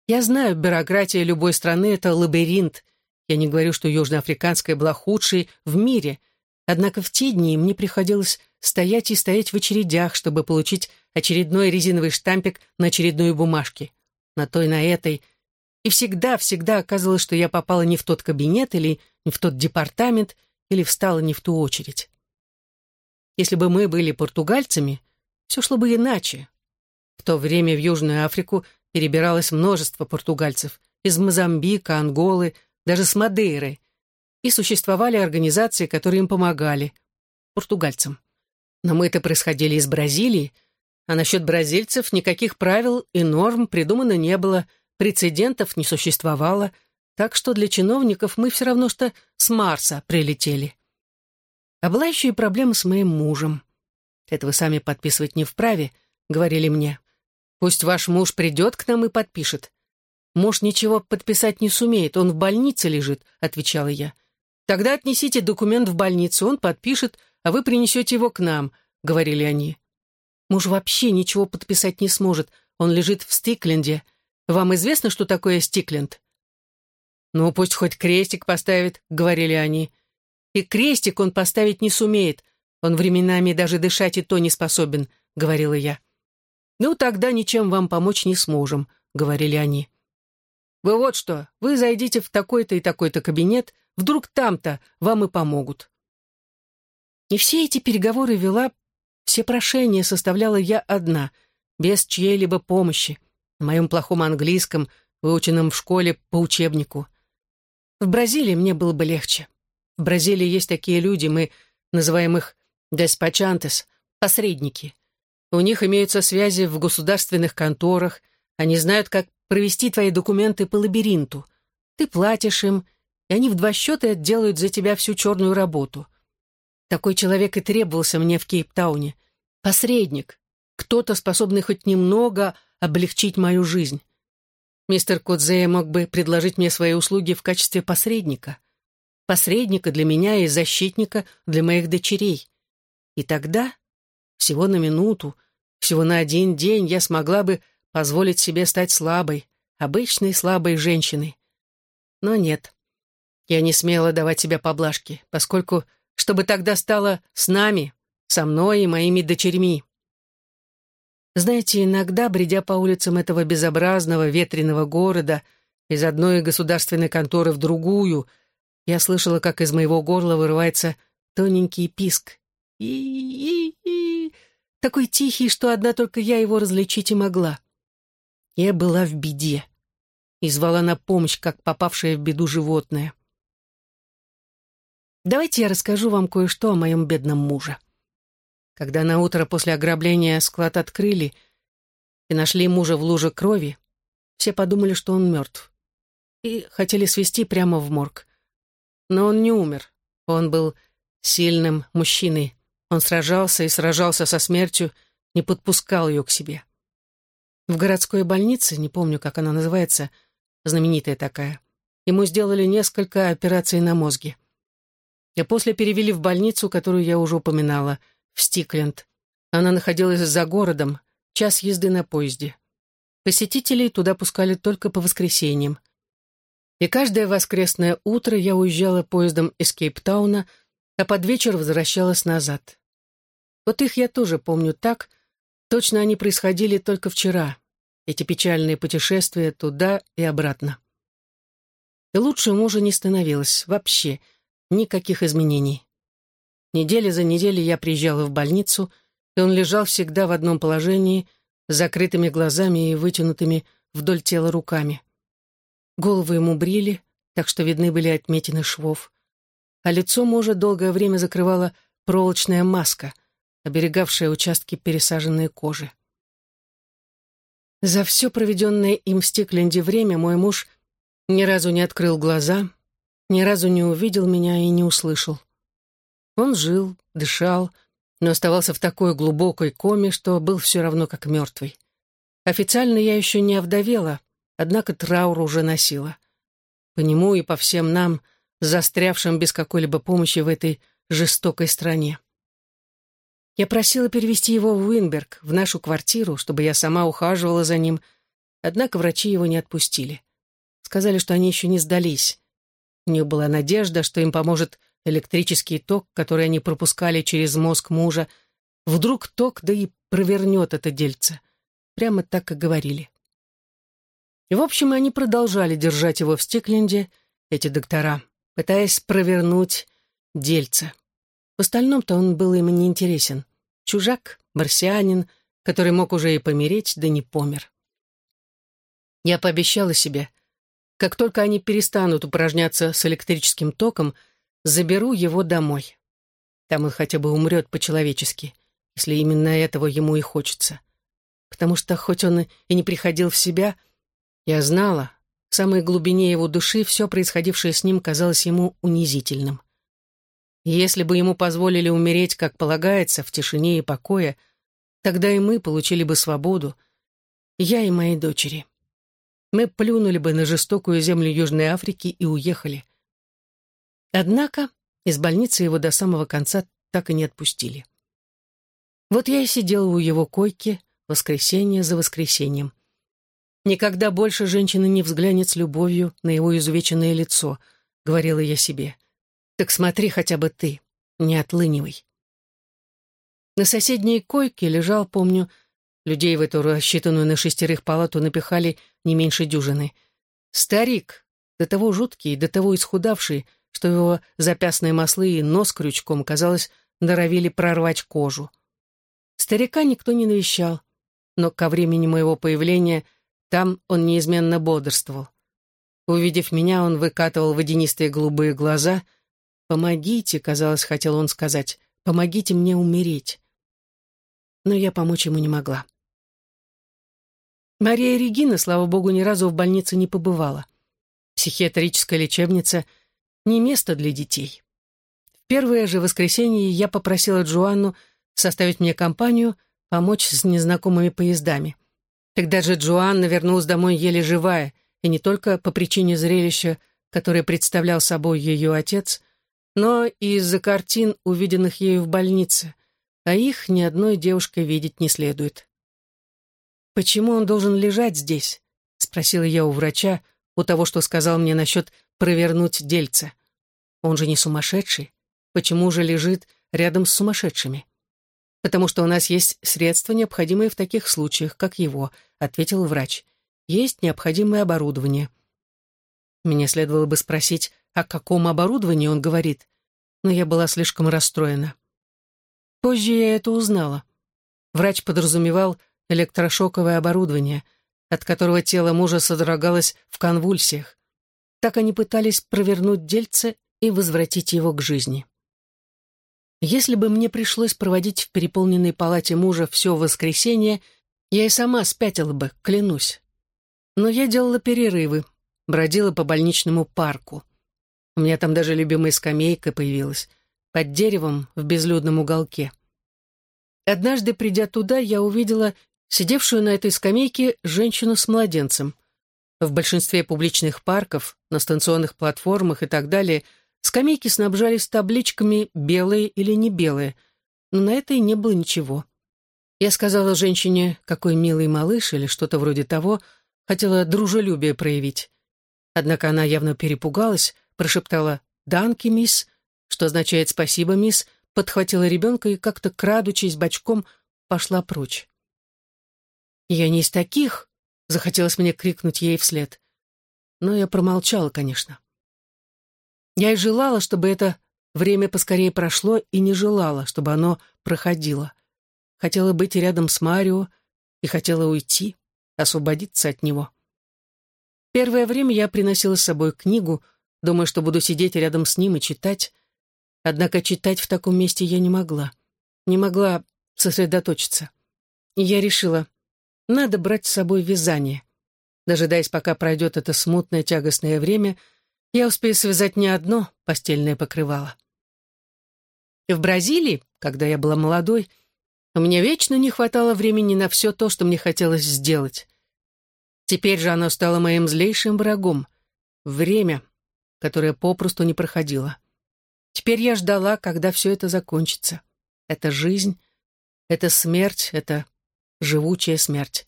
Я знаю, бюрократия любой страны — это лабиринт. Я не говорю, что южноафриканская была худшей в мире, однако в те дни мне приходилось стоять и стоять в очередях, чтобы получить очередной резиновый штампик на очередной бумажке, на той, на этой. И всегда-всегда оказывалось, что я попала не в тот кабинет или не в тот департамент, или встала не в ту очередь. Если бы мы были португальцами, все шло бы иначе. В то время в Южную Африку перебиралось множество португальцев из Мозамбика, Анголы, даже с Мадейры, и существовали организации, которые им помогали, португальцам. Но мы-то происходили из Бразилии, а насчет бразильцев никаких правил и норм придумано не было, прецедентов не существовало, так что для чиновников мы все равно что с Марса прилетели. А была еще и проблема с моим мужем. Это вы сами подписывать не вправе, говорили мне. Пусть ваш муж придет к нам и подпишет. Муж ничего подписать не сумеет, он в больнице лежит, отвечала я. Тогда отнесите документ в больницу, он подпишет, а вы принесете его к нам», — говорили они. «Муж вообще ничего подписать не сможет, он лежит в Стикленде. Вам известно, что такое Стикленд?» «Ну, пусть хоть крестик поставит», — говорили они. «И крестик он поставить не сумеет, он временами даже дышать и то не способен», — говорила я. «Ну, тогда ничем вам помочь не сможем», — говорили они. «Вы вот что, вы зайдите в такой-то и такой-то кабинет, вдруг там-то вам и помогут». И все эти переговоры вела, все прошения составляла я одна, без чьей-либо помощи, на моем плохом английском, выученном в школе по учебнику. В Бразилии мне было бы легче. В Бразилии есть такие люди, мы называем их «деспачантес», Посредники. У них имеются связи в государственных конторах, они знают, как провести твои документы по лабиринту. Ты платишь им, и они в два счета делают за тебя всю черную работу. Такой человек и требовался мне в Кейптауне. Посредник. Кто-то, способный хоть немного облегчить мою жизнь. Мистер Кодзея мог бы предложить мне свои услуги в качестве посредника. Посредника для меня и защитника для моих дочерей. И тогда, всего на минуту, всего на один день я смогла бы позволить себе стать слабой, обычной слабой женщиной. Но нет, я не смела давать себе поблажки, поскольку, чтобы тогда стало с нами, со мной и моими дочерьми. Знаете, иногда, бредя по улицам этого безобразного ветреного города, из одной государственной конторы в другую, я слышала, как из моего горла вырывается тоненький писк. И-и-и, такой тихий, что одна только я его различить и могла. Я была в беде и звала на помощь, как попавшее в беду животное. Давайте я расскажу вам кое-что о моем бедном муже. Когда на утро после ограбления склад открыли и нашли мужа в луже крови, все подумали, что он мертв. И хотели свести прямо в морг. Но он не умер. Он был сильным мужчиной. Он сражался и сражался со смертью, не подпускал ее к себе. В городской больнице, не помню, как она называется, знаменитая такая, ему сделали несколько операций на мозге. И после перевели в больницу, которую я уже упоминала — в Стикленд. Она находилась за городом, час езды на поезде. Посетителей туда пускали только по воскресеньям. И каждое воскресное утро я уезжала поездом из Кейптауна, а под вечер возвращалась назад. Вот их я тоже помню так, точно они происходили только вчера, эти печальные путешествия туда и обратно. И лучше мужа не становилось, вообще, никаких изменений. Недели за неделей я приезжала в больницу, и он лежал всегда в одном положении, с закрытыми глазами и вытянутыми вдоль тела руками. Голову ему брили, так что видны были отметины швов. А лицо мужа долгое время закрывала проволочная маска, оберегавшая участки пересаженной кожи. За все проведенное им в Стикленде время мой муж ни разу не открыл глаза, ни разу не увидел меня и не услышал. Он жил, дышал, но оставался в такой глубокой коме, что был все равно как мертвый. Официально я еще не овдовела, однако траур уже носила. По нему и по всем нам, застрявшим без какой-либо помощи в этой жестокой стране. Я просила перевести его в Уинберг, в нашу квартиру, чтобы я сама ухаживала за ним, однако врачи его не отпустили. Сказали, что они еще не сдались. У них была надежда, что им поможет электрический ток, который они пропускали через мозг мужа, вдруг ток, да и провернет это дельце. Прямо так и говорили. И, в общем, они продолжали держать его в Стекленде, эти доктора, пытаясь провернуть дельце. В остальном-то он был им не интересен. Чужак, марсианин, который мог уже и помереть, да не помер. Я пообещала себе, как только они перестанут упражняться с электрическим током — заберу его домой. Там он хотя бы умрет по-человечески, если именно этого ему и хочется. Потому что, хоть он и не приходил в себя, я знала, в самой глубине его души все происходившее с ним казалось ему унизительным. И если бы ему позволили умереть, как полагается, в тишине и покое, тогда и мы получили бы свободу, я и мои дочери. Мы плюнули бы на жестокую землю Южной Африки и уехали. Однако из больницы его до самого конца так и не отпустили. Вот я и сидела у его койки, воскресенье за воскресеньем. «Никогда больше женщина не взглянет с любовью на его изувеченное лицо», — говорила я себе. «Так смотри хотя бы ты, не отлынивай». На соседней койке лежал, помню, людей в эту рассчитанную на шестерых палату напихали не меньше дюжины. Старик, до того жуткий, до того исхудавший, что его запястные маслы и нос крючком, казалось, норовили прорвать кожу. Старика никто не навещал, но ко времени моего появления там он неизменно бодрствовал. Увидев меня, он выкатывал водянистые голубые глаза. «Помогите», — казалось, хотел он сказать, — «помогите мне умереть». но я помочь ему не могла. Мария Регина, слава богу, ни разу в больнице не побывала. Психиатрическая лечебница — не место для детей. В первое же воскресенье я попросила Джоанну составить мне компанию, помочь с незнакомыми поездами. Тогда же Джоанна вернулась домой еле живая, и не только по причине зрелища, которое представлял собой ее отец, но и из-за картин, увиденных ею в больнице, а их ни одной девушкой видеть не следует. «Почему он должен лежать здесь?» — спросила я у врача, у того, что сказал мне насчет провернуть дельце. Он же не сумасшедший. Почему же лежит рядом с сумасшедшими? «Потому что у нас есть средства, необходимые в таких случаях, как его», — ответил врач. «Есть необходимое оборудование». Мне следовало бы спросить, о каком оборудовании он говорит, но я была слишком расстроена. Позже я это узнала. Врач подразумевал электрошоковое оборудование, от которого тело мужа содрогалось в конвульсиях. Так они пытались провернуть дельце и возвратить его к жизни. Если бы мне пришлось проводить в переполненной палате мужа все воскресенье, я и сама спятила бы, клянусь. Но я делала перерывы, бродила по больничному парку. У меня там даже любимая скамейка появилась, под деревом в безлюдном уголке. Однажды, придя туда, я увидела сидевшую на этой скамейке женщину с младенцем. В большинстве публичных парков, на станционных платформах и так далее скамейки снабжались табличками «белые» или «не белые», но на этой не было ничего. Я сказала женщине, какой милый малыш или что-то вроде того, хотела дружелюбие проявить. Однако она явно перепугалась, прошептала «Данки, мисс», что означает «спасибо, мисс», подхватила ребенка и как-то, крадучись бочком, пошла прочь. «Я не из таких!» — захотелось мне крикнуть ей вслед. Но я промолчала, конечно. Я и желала, чтобы это время поскорее прошло, и не желала, чтобы оно проходило. Хотела быть рядом с Марио и хотела уйти, освободиться от него. Первое время я приносила с собой книгу, думая, что буду сидеть рядом с ним и читать. Однако читать в таком месте я не могла. Не могла сосредоточиться. И я решила, надо брать с собой вязание. Дожидаясь, пока пройдет это смутное тягостное время, я успею связать не одно постельное покрывало. И в Бразилии, когда я была молодой, у меня вечно не хватало времени на все то, что мне хотелось сделать. Теперь же оно стало моим злейшим врагом. Время, которое попросту не проходило. Теперь я ждала, когда все это закончится. Это жизнь, это смерть, это живучая смерть.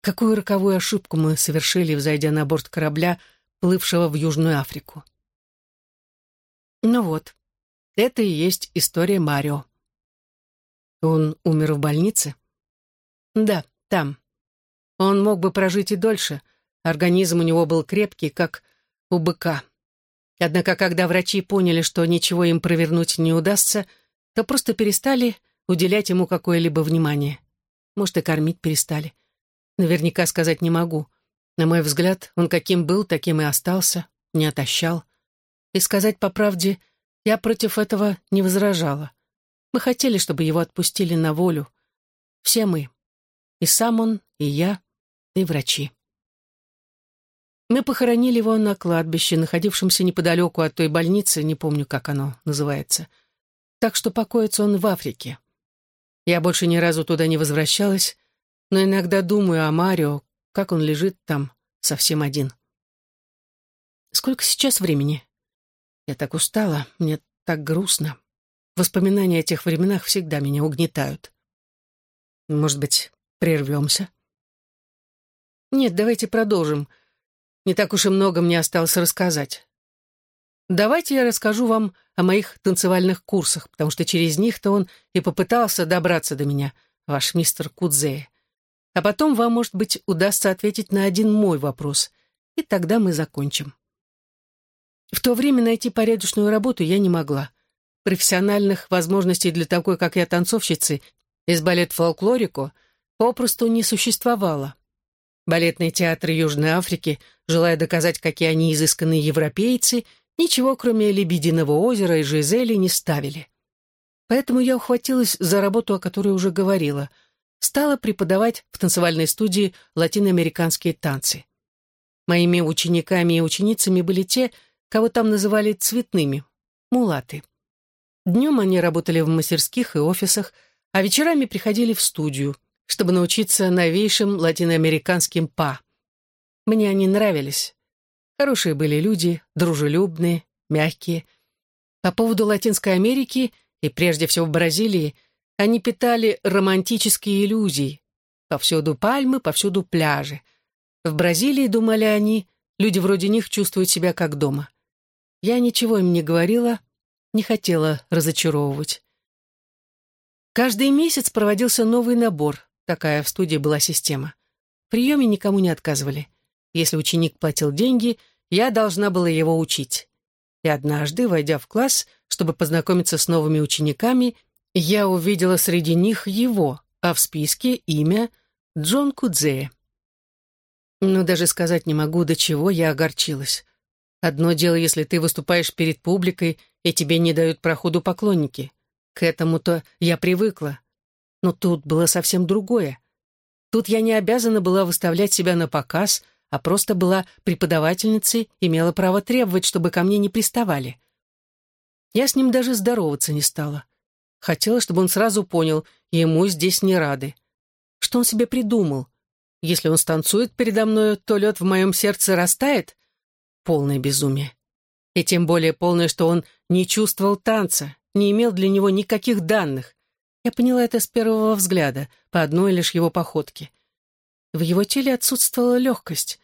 Какую роковую ошибку мы совершили, взойдя на борт корабля, плывшего в Южную Африку. Ну вот, это и есть история Марио. Он умер в больнице? Да, там. Он мог бы прожить и дольше. Организм у него был крепкий, как у быка. Однако, когда врачи поняли, что ничего им провернуть не удастся, то просто перестали уделять ему какое-либо внимание. Может, и кормить перестали. Наверняка сказать не могу. На мой взгляд, он каким был, таким и остался, не отощал. И сказать по правде, я против этого не возражала. Мы хотели, чтобы его отпустили на волю. Все мы. И сам он, и я, и врачи. Мы похоронили его на кладбище, находившемся неподалеку от той больницы, не помню, как оно называется. Так что покоится он в Африке. Я больше ни разу туда не возвращалась, но иногда думаю о Марио, как он лежит там, совсем один. Сколько сейчас времени? Я так устала, мне так грустно. Воспоминания о тех временах всегда меня угнетают. Может быть, прервемся? Нет, давайте продолжим. Не так уж и много мне осталось рассказать. Давайте я расскажу вам о моих танцевальных курсах, потому что через них-то он и попытался добраться до меня, ваш мистер Кудзея. А потом вам, может быть, удастся ответить на один мой вопрос, и тогда мы закончим. В то время найти порядочную работу я не могла. Профессиональных возможностей для такой, как я, танцовщицы из балет фолклорику попросту не существовало. Балетные театры Южной Африки, желая доказать, какие они изысканные европейцы, ничего, кроме Лебединого озера и Жизели, не ставили. Поэтому я ухватилась за работу, о которой уже говорила. Стала преподавать в танцевальной студии латиноамериканские танцы. Моими учениками и ученицами были те, кого там называли цветными, мулаты. Днем они работали в мастерских и офисах, а вечерами приходили в студию, чтобы научиться новейшим латиноамериканским па. Мне они нравились. Хорошие были люди, дружелюбные, мягкие. По поводу Латинской Америки и прежде всего Бразилии они питали романтические иллюзии. Повсюду пальмы, повсюду пляжи. В Бразилии, думали они, люди вроде них чувствуют себя как дома. Я ничего им не говорила, не хотела разочаровывать. Каждый месяц проводился новый набор, такая в студии была система. В приеме никому не отказывали. Если ученик платил деньги, я должна была его учить. И однажды, войдя в класс, чтобы познакомиться с новыми учениками, я увидела среди них его, а в списке имя Джон Кудзея. Но даже сказать не могу, до чего я огорчилась. Одно дело, если ты выступаешь перед публикой, и тебе не дают проходу поклонники. К этому-то я привыкла. Но тут было совсем другое. Тут я не обязана была выставлять себя на показ, а просто была преподавательницей, имела право требовать, чтобы ко мне не приставали. Я с ним даже здороваться не стала. Хотела, чтобы он сразу понял, ему здесь не рады. Что он себе придумал? Если он станцует передо мною, то лед в моем сердце растает? Полное безумие. И тем более полное, что он не чувствовал танца, не имел для него никаких данных. Я поняла это с первого взгляда, по одной лишь его походке. В его теле отсутствовала легкость.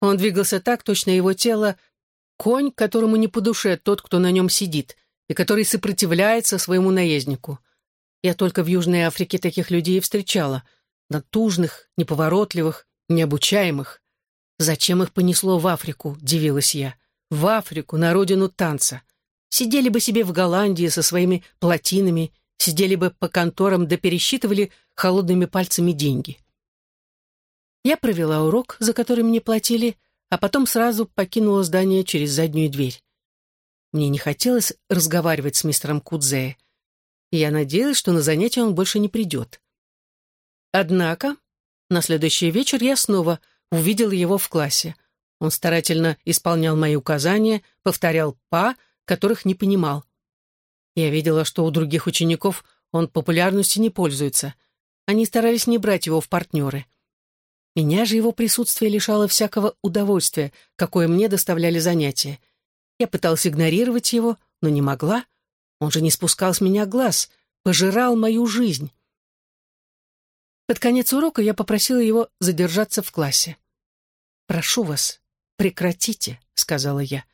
Он двигался так, точно его тело — конь, которому не по душе тот, кто на нем сидит, и который сопротивляется своему наезднику. Я только в Южной Африке таких людей встречала — натужных, неповоротливых, необучаемых. Зачем их понесло в Африку, дивилась я. В Африку, на родину танца. Сидели бы себе в Голландии со своими плотинами, сидели бы по конторам да пересчитывали холодными пальцами деньги. Я провела урок, за который мне платили, а потом сразу покинула здание через заднюю дверь. Мне не хотелось разговаривать с мистером Кудзе, и я надеялась, что на занятие он больше не придет. Однако на следующий вечер я снова увидел его в классе. Он старательно исполнял мои указания, повторял «па», которых не понимал. Я видела, что у других учеников он популярностью не пользуется. Они старались не брать его в партнеры. Меня же его присутствие лишало всякого удовольствия, какое мне доставляли занятия. Я пыталась игнорировать его, но не могла. Он же не спускал с меня глаз, пожирал мою жизнь. Под конец урока я попросила его задержаться в классе. «Прошу вас, прекратите», — сказала я.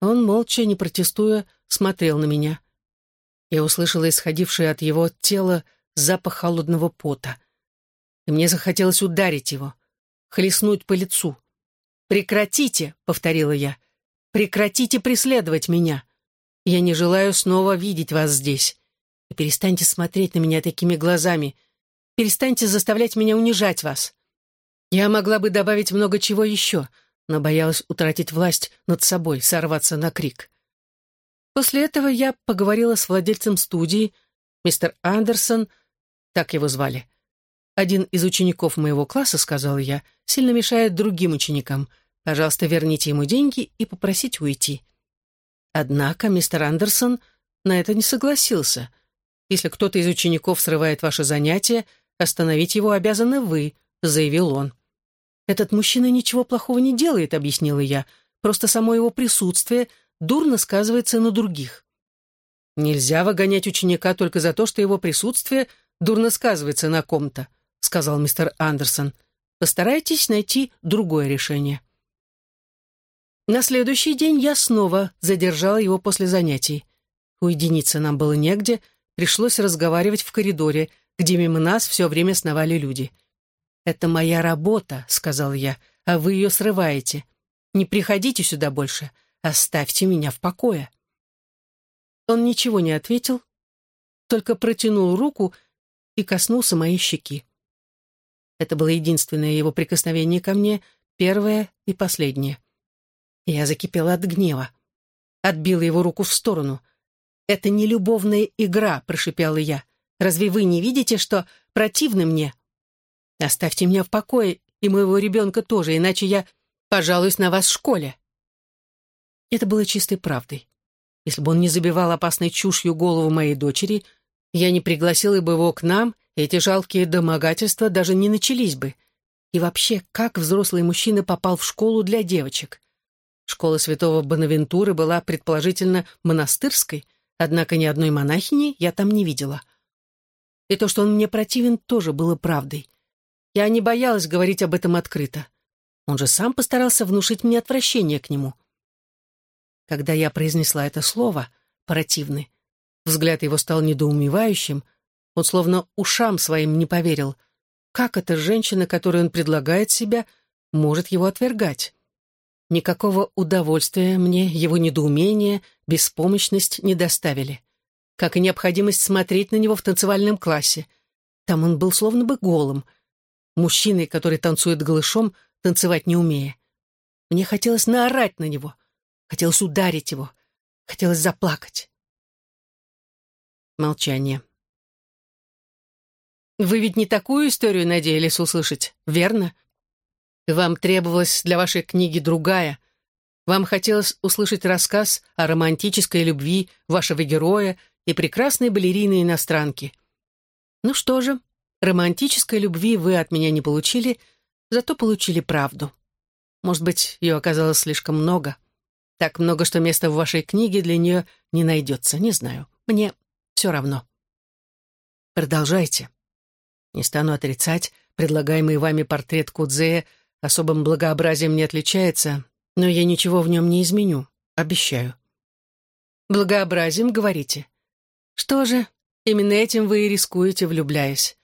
Он, молча, не протестуя, смотрел на меня. Я услышала исходивший от его тела запах холодного пота. И мне захотелось ударить его, хлестнуть по лицу. «Прекратите», — повторила я, — «прекратите преследовать меня. Я не желаю снова видеть вас здесь. И перестаньте смотреть на меня такими глазами, — Перестаньте заставлять меня унижать вас. Я могла бы добавить много чего еще, но боялась утратить власть над собой, сорваться на крик. После этого я поговорила с владельцем студии, мистер Андерсон, так его звали. Один из учеников моего класса, сказал я, сильно мешает другим ученикам. Пожалуйста, верните ему деньги и попросите уйти. Однако мистер Андерсон на это не согласился. Если кто-то из учеников срывает ваше занятие, «Остановить его обязаны вы», — заявил он. «Этот мужчина ничего плохого не делает», — объяснила я. «Просто само его присутствие дурно сказывается на других». «Нельзя выгонять ученика только за то, что его присутствие дурно сказывается на ком-то», — сказал мистер Андерсон. «Постарайтесь найти другое решение». На следующий день я снова задержала его после занятий. Уединиться нам было негде, пришлось разговаривать в коридоре, где мимо нас все время сновали люди. «Это моя работа», — сказал я, — «а вы ее срываете. Не приходите сюда больше, оставьте меня в покое». Он ничего не ответил, только протянул руку и коснулся моей щеки. Это было единственное его прикосновение ко мне, первое и последнее. Я закипела от гнева. Отбила его руку в сторону. «Это не любовная игра», — прошипела я. «Разве вы не видите, что противны мне? Оставьте меня в покое, и моего ребенка тоже, иначе я пожалуюсь на вас в школе». Это было чистой правдой. Если бы он не забивал опасной чушью голову моей дочери, я не пригласила бы его к нам, и эти жалкие домогательства даже не начались бы. И вообще, как взрослый мужчина попал в школу для девочек? Школа святого Бонавентуры была, предположительно, монастырской, однако ни одной монахини я там не видела. И то, что он мне противен, тоже было правдой. Я не боялась говорить об этом открыто. Он же сам постарался внушить мне отвращение к нему. Когда я произнесла это слово, противный, взгляд его стал недоумевающим, он словно ушам своим не поверил. Как эта женщина, которой он предлагает себя, может его отвергать? Никакого удовольствия мне его недоумение, беспомощность не доставили. Как и необходимость смотреть на него в танцевальном классе. Там он был словно бы голым. Мужчиной, который танцует голышом, танцевать не умея. Мне хотелось наорать на него. Хотелось ударить его. Хотелось заплакать. Молчание. «Вы ведь не такую историю надеялись услышать, верно?» Вам требовалась для вашей книги другая. Вам хотелось услышать рассказ о романтической любви вашего героя и прекрасной балерины иностранки. Ну что же, романтической любви вы от меня не получили, зато получили правду. Может быть, ее оказалось слишком много. Так много, что места в вашей книге для нее не найдется, не знаю. Мне все равно. Продолжайте. Не стану отрицать, предлагаемый вами портрет Кудзея особым благообразием не отличается, но я ничего в нем не изменю, обещаю. Благообразием, говорите? Что же, именно этим вы и рискуете, влюбляясь.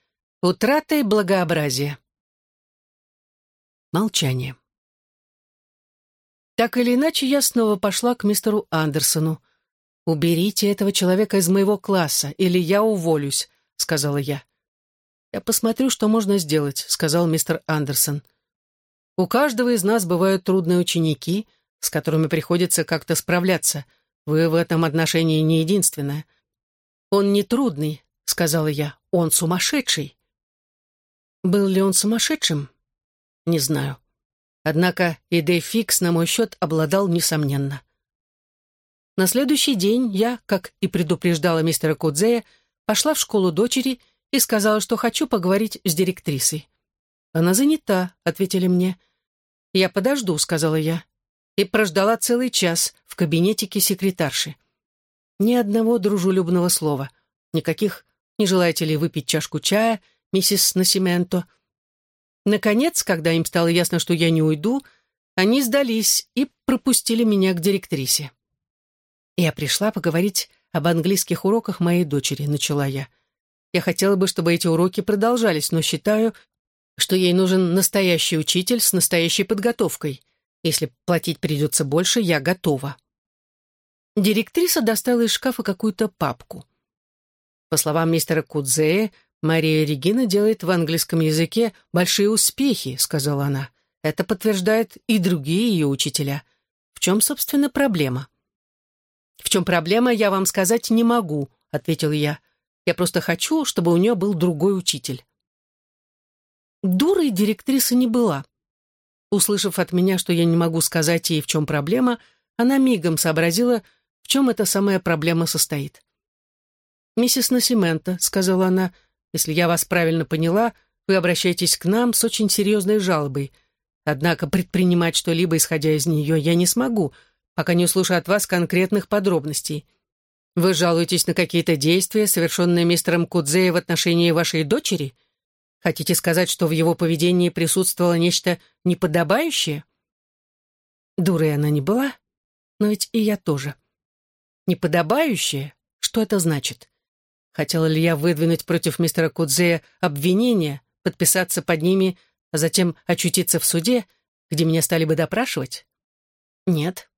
Утратой благообразия. Молчание. Так или иначе, я снова пошла к мистеру Андерсону. «Уберите этого человека из моего класса, или я уволюсь», — сказала я. «Я посмотрю, что можно сделать», — сказал мистер Андерсон. У каждого из нас бывают трудные ученики, с которыми приходится как-то справляться. Вы в этом отношении не единственная. Он не трудный, сказала я. Он сумасшедший. Был ли он сумасшедшим? Не знаю. Однако идей фикс на мой счет обладал несомненно. На следующий день я, как и предупреждала мистера Кудзея, пошла в школу дочери и сказала, что хочу поговорить с директрисой. «Она занята», — ответили мне. «Я подожду», — сказала я. И прождала целый час в кабинетике секретарши. Ни одного дружелюбного слова. Никаких «не желаете ли выпить чашку чая, миссис Насименто?» Наконец, когда им стало ясно, что я не уйду, они сдались и пропустили меня к директрисе. «Я пришла поговорить об английских уроках моей дочери», — начала я. «Я хотела бы, чтобы эти уроки продолжались, но считаю, что ей нужен настоящий учитель с настоящей подготовкой. Если платить придется больше, я готова. Директриса достала из шкафа какую-то папку. По словам мистера Кудзея, Мария Регина делает в английском языке большие успехи, сказала она. Это подтверждают и другие ее учителя. В чем, собственно, проблема? В чем проблема, я вам сказать не могу, ответил я. Я просто хочу, чтобы у нее был другой учитель. Дурой директриса не была. Услышав от меня, что я не могу сказать ей, в чем проблема, она мигом сообразила, в чем эта самая проблема состоит. «Миссис Насимента», — сказала она, — «если я вас правильно поняла, вы обращаетесь к нам с очень серьезной жалобой. Однако предпринимать что-либо, исходя из нее, я не смогу, пока не услышу от вас конкретных подробностей. Вы жалуетесь на какие-то действия, совершенные мистером Кудзея в отношении вашей дочери?» Хотите сказать, что в его поведении присутствовало нечто неподобающее? Дурой она не была, но ведь и я тоже. Неподобающее? Что это значит? Хотела ли я выдвинуть против мистера Кудзея обвинения, подписаться под ними, а затем очутиться в суде, где меня стали бы допрашивать? Нет.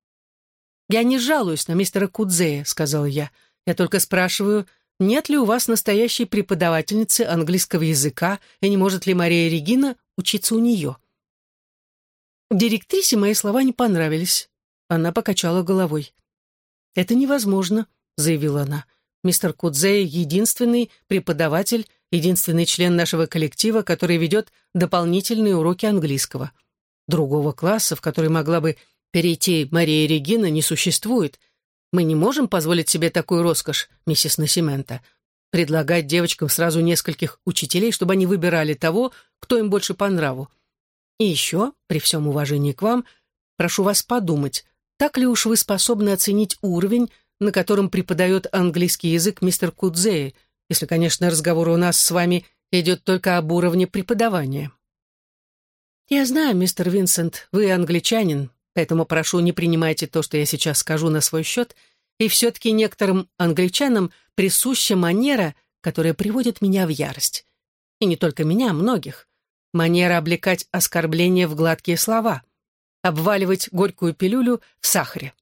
«Я не жалуюсь на мистера Кудзея», — сказал я. «Я только спрашиваю, нет ли у вас настоящей преподавательницы английского языка, и не может ли Мария Регина учиться у нее? Директрисе мои слова не понравились. Она покачала головой. «Это невозможно. — заявила она. «Мистер Кудзей — единственный преподаватель, единственный член нашего коллектива, который ведет дополнительные уроки английского. Другого класса, в который могла бы перейти Мария Регина, не существует. Мы не можем позволить себе такую роскошь, миссис Насимента, предлагать девочкам сразу нескольких учителей, чтобы они выбирали того, кто им больше по нраву. И еще, при всем уважении к вам, прошу вас подумать, так ли уж вы способны оценить уровень, на котором преподает английский язык мистер Кудзеи, если, конечно, разговор у нас с вами идет только об уровне преподавания. Я знаю, мистер Винсент, вы англичанин, поэтому прошу, не принимайте то, что я сейчас скажу на свой счет, и все-таки некоторым англичанам присуща манера, которая приводит меня в ярость. И не только меня, многих. Манера облекать оскорбления в гладкие слова, обваливать горькую пилюлю в сахаре.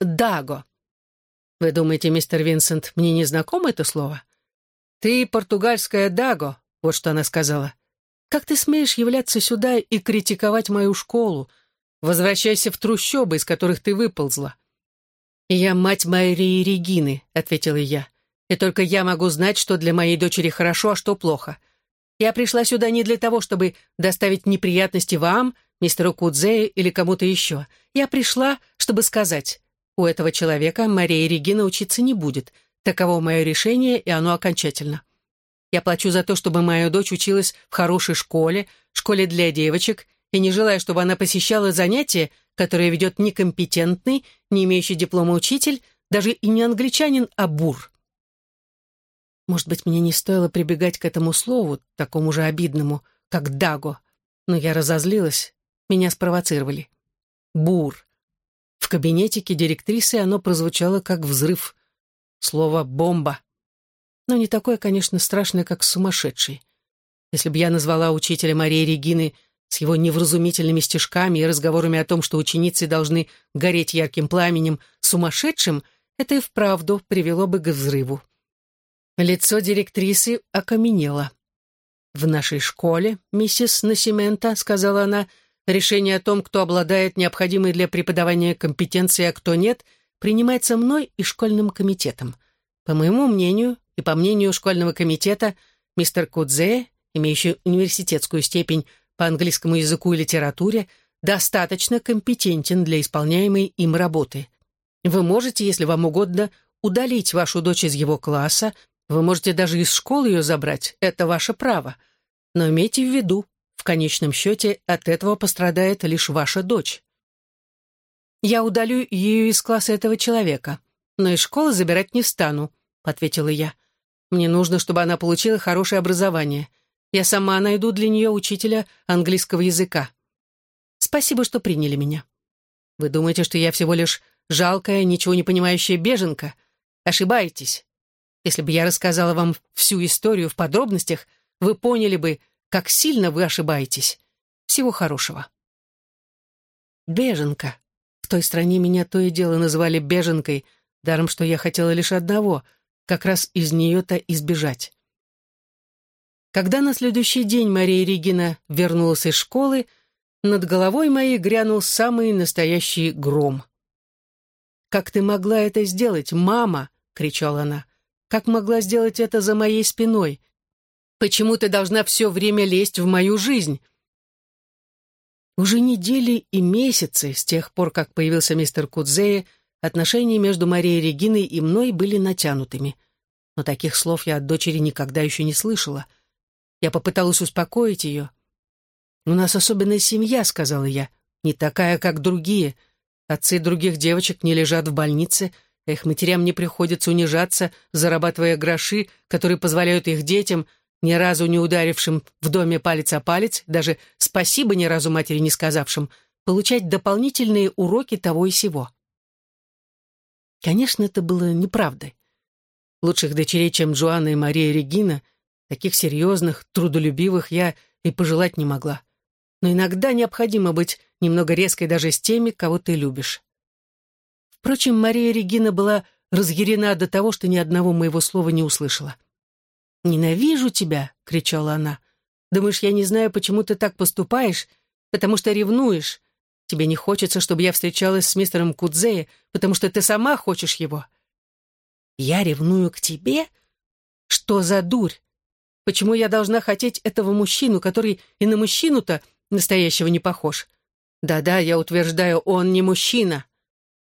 «Даго», вы думаете, мистер Винсент, мне не знакомо это слово? Ты португальская Даго, вот что она сказала. Как ты смеешь являться сюда и критиковать мою школу? Возвращайся в трущобы, из которых ты выползла. «Я мать Марии Регины», — ответила я. «И только я могу знать, что для моей дочери хорошо, а что плохо. Я пришла сюда не для того, чтобы доставить неприятности вам, мистеру Кудзею или кому-то еще. Я пришла, чтобы сказать, у этого человека Мария Регина учиться не будет. Таково мое решение, и оно окончательно. Я плачу за то, чтобы моя дочь училась в хорошей школе, школе для девочек, и не желаю, чтобы она посещала занятия, которые ведет некомпетентный, не имеющий диплома учитель, даже и не англичанин, а бур. Может быть, мне не стоило прибегать к этому слову, такому же обидному, как «даго», но я разозлилась, меня спровоцировали. Бур. В кабинетике директрисы оно прозвучало как взрыв. Слово «бомба». Но не такое, конечно, страшное, как сумасшедший. Если бы я назвала учителя Марии Регины с его невразумительными стишками и разговорами о том, что ученицы должны гореть ярким пламенем, сумасшедшим, это и вправду привело бы к взрыву. Лицо директрисы окаменело. «В нашей школе, миссис Насимента», — сказала она, — Решение о том, кто обладает необходимой для преподавания компетенцией, а кто нет, принимается мной и школьным комитетом. По моему мнению и по мнению школьного комитета, мистер Кудзе, имеющий университетскую степень по английскому языку и литературе, достаточно компетентен для исполняемой им работы. Вы можете, если вам угодно, удалить вашу дочь из его класса, вы можете даже из школы ее забрать, это ваше право. Но имейте в виду, в конечном счете от этого пострадает лишь ваша дочь. Я удалю ее из класса этого человека, но из школы забирать не стану, ответила я. Мне нужно, чтобы она получила хорошее образование. Я сама найду для нее учителя английского языка. Спасибо, что приняли меня. Вы думаете, что я всего лишь жалкая, ничего не понимающая беженка? Ошибаетесь. Если бы я рассказала вам всю историю в подробностях, вы поняли бы, как сильно вы ошибаетесь. Всего хорошего. Беженка. В той стране меня то и дело называли беженкой, даром что я хотела лишь одного — как раз из нее-то избежать. Когда на следующий день Мария Регина вернулась из школы, над головой моей грянул самый настоящий гром. «Как ты могла это сделать, мама?» — кричала она. «Как могла сделать это за моей спиной? Почему ты должна все время лезть в мою жизнь?» Уже недели и месяцы с тех пор, как появился мистер Кудзея, отношения между Марией Региной и мной были натянутыми. Но таких слов я от дочери никогда еще не слышала. Я попыталась успокоить ее. «У нас особенная семья», — сказала я, — «не такая, как другие. Отцы других девочек не лежат в больнице, а их матерям не приходится унижаться, зарабатывая гроши, которые позволяют их детям — ни разу не ударившим в доме палец о палец, даже спасибо ни разу матери не сказавшим, получать дополнительные уроки того и сего. Конечно, это было неправдой. Лучших дочерей, чем Джоанна и Мария Регина, таких серьезных, трудолюбивых, я и пожелать не могла. Но иногда необходимо быть немного резкой даже с теми, кого ты любишь. Впрочем, Мария Регина была разъярена до того, что ни одного моего слова не услышала. «Ненавижу тебя!» — кричала она. «Думаешь, я не знаю, почему ты так поступаешь? Потому что ревнуешь. Тебе не хочется, чтобы я встречалась с мистером Кудзея, потому что ты сама хочешь его. Я ревную к тебе? Что за дурь? Почему я должна хотеть этого мужчину, который и на мужчину-то настоящего не похож? Да-да, я утверждаю, он не мужчина.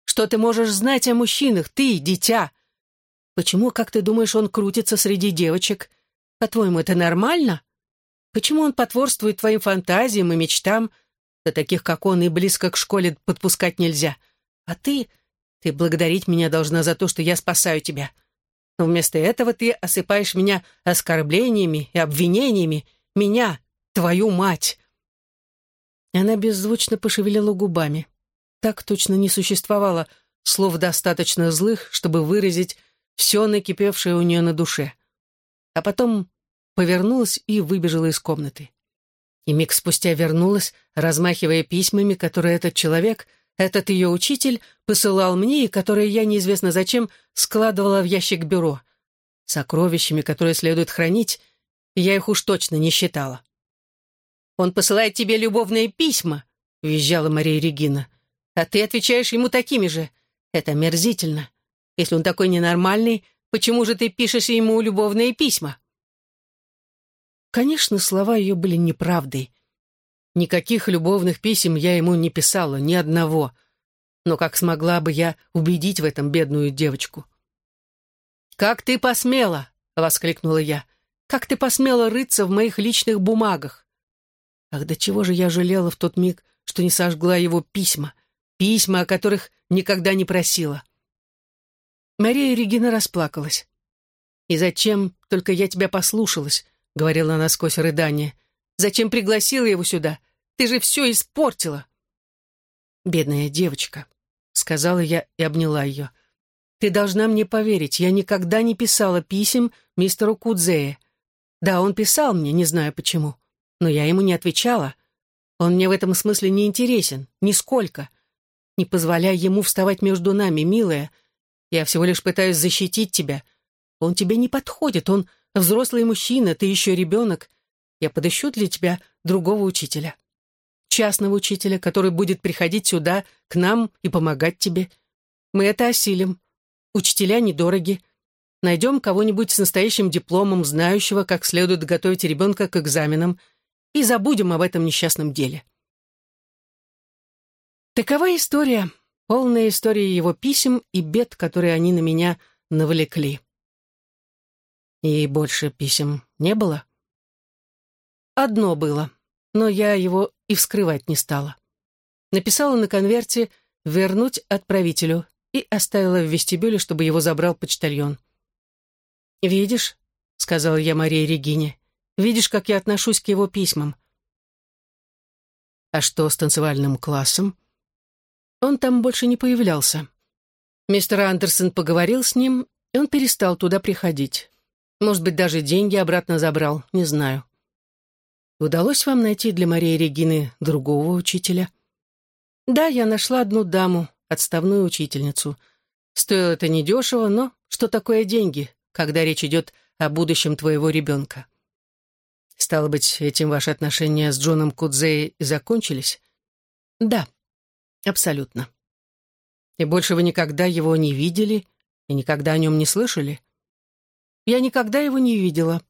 Что ты можешь знать о мужчинах, ты, дитя? Почему, как ты думаешь, он крутится среди девочек? По-твоему, это нормально? Почему он потворствует твоим фантазиям и мечтам? Да таких, как он, и близко к школе подпускать нельзя. А ты... Ты благодарить меня должна за то, что я спасаю тебя. Но вместо этого ты осыпаешь меня оскорблениями и обвинениями. Меня, твою мать!» Она беззвучно пошевелила губами. Так точно не существовало слов достаточно злых, чтобы выразить все накипевшее у нее на душе. А потом повернулась и выбежала из комнаты. И миг спустя вернулась, размахивая письмами, которые этот человек, этот ее учитель, посылал мне и которые я неизвестно зачем складывала в ящик бюро. Сокровищами, которые следует хранить, я их уж точно не считала. «Он посылает тебе любовные письма», — визжала Мария Регина. «А ты отвечаешь ему такими же. Это мерзительно. Если он такой ненормальный, почему же ты пишешь ему любовные письма?» Конечно, слова ее были неправдой. Никаких любовных писем я ему не писала, ни одного. Но как смогла бы я убедить в этом бедную девочку? «Как ты посмела!» — воскликнула я. «Как ты посмела рыться в моих личных бумагах?» Ах, до чего же я жалела в тот миг, что не сожгла его письма, письма, о которых никогда не просила. Мария Регина расплакалась. «И зачем только я тебя послушалась?» — говорила она сквозь рыдание. «Зачем пригласила его сюда? Ты же все испортила!» «Бедная девочка», — сказала я и обняла ее. «Ты должна мне поверить, я никогда не писала писем мистеру Кудзее. Да, он писал мне, не знаю почему, но я ему не отвечала. Он мне в этом смысле не интересен, нисколько. Не позволяй ему вставать между нами, милая. Я всего лишь пытаюсь защитить тебя. Он тебе не подходит, он Взрослый мужчина, ты еще ребенок. Я подыщу для тебя другого учителя. Частного учителя, который будет приходить сюда, к нам и помогать тебе. Мы это осилим. Учителя недороги. Найдем кого-нибудь с настоящим дипломом, знающего, как следует готовить ребенка к экзаменам, и забудем об этом несчастном деле. Такова история, полная история его писем и бед, которые они на меня навлекли. И больше писем не было? Одно было, но я его и вскрывать не стала. Написала на конверте «Вернуть отправителю» и оставила в вестибюле, чтобы его забрал почтальон. «Видишь», — сказала я Марии Регине, «видишь, как я отношусь к его письмам». «А что с танцевальным классом?» Он там больше не появлялся. Мистер Андерсон поговорил с ним, и он перестал туда приходить. Может быть, даже деньги обратно забрал, не знаю. Удалось вам найти для Марии Регины другого учителя? Да, я нашла одну даму, отставную учительницу. Стоило это недешево, но что такое деньги, когда речь идет о будущем твоего ребенка? Стало быть, этим ваши отношения с Джоном Кудзей закончились? Да, абсолютно. И больше вы никогда его не видели и никогда о нем не слышали? Я никогда его не видела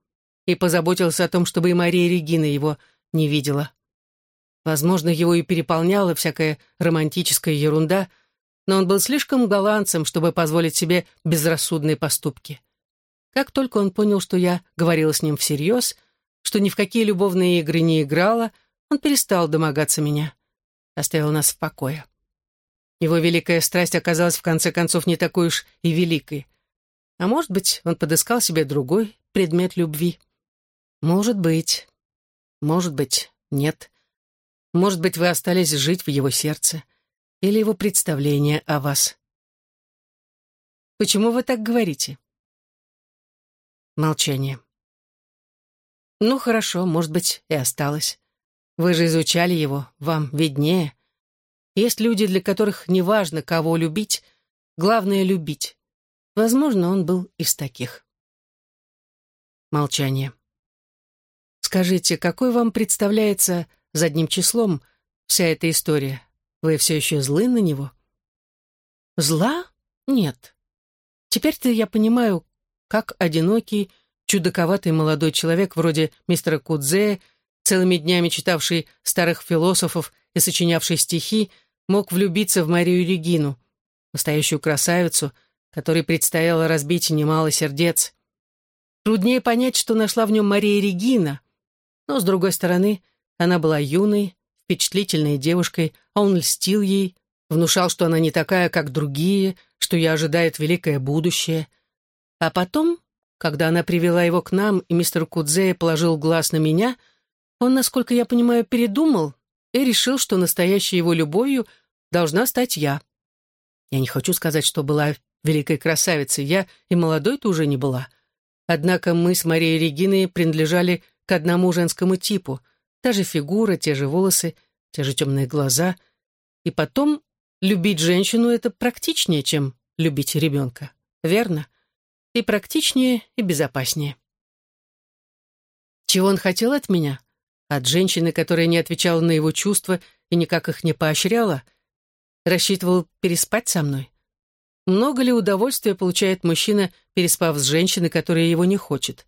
и позаботился о том, чтобы и Мария Регина его не видела. Возможно, его и переполняла всякая романтическая ерунда, но он был слишком голландцем, чтобы позволить себе безрассудные поступки. Как только он понял, что я говорила с ним всерьез, что ни в какие любовные игры не играла, он перестал домогаться меня, оставил нас в покое. Его великая страсть оказалась в конце концов не такой уж и великой. А может быть, он подыскал себе другой предмет любви. Может быть. Может быть, нет. Может быть, вы остались жить в его сердце. Или его представление о вас. Почему вы так говорите? Молчание. Ну, хорошо, может быть, и осталось. Вы же изучали его, вам виднее. Есть люди, для которых неважно, кого любить, главное — любить. Возможно, он был из таких. Молчание. Скажите, какой вам представляется задним числом вся эта история? Вы все еще злы на него? Зла? Нет. Теперь-то я понимаю, как одинокий, чудаковатый молодой человек вроде мистера Кудзе, целыми днями читавший старых философов и сочинявший стихи, мог влюбиться в Марию Регину, настоящую красавицу, которой предстояло разбить немало сердец. Труднее понять, что нашла в нем Мария Регина, но, с другой стороны, она была юной, впечатлительной девушкой, а он льстил ей, внушал, что она не такая, как другие, что ее ожидает великое будущее. А потом, когда она привела его к нам, и мистер Кудзея положил глаз на меня, он, насколько я понимаю, передумал и решил, что настоящей его любовью должна стать я. Я не хочу сказать, что была великой красавицей, я и молодой-то уже не была. Однако мы с Марией Региной принадлежали к одному женскому типу. Та же фигура, те же волосы, те же темные глаза. И потом, любить женщину — это практичнее, чем любить ребенка. Верно? И практичнее, и безопаснее. Чего он хотел от меня? От женщины, которая не отвечала на его чувства и никак их не поощряла? Рассчитывал переспать со мной? Много ли удовольствия получает мужчина, переспав с женщиной, которая его не хочет?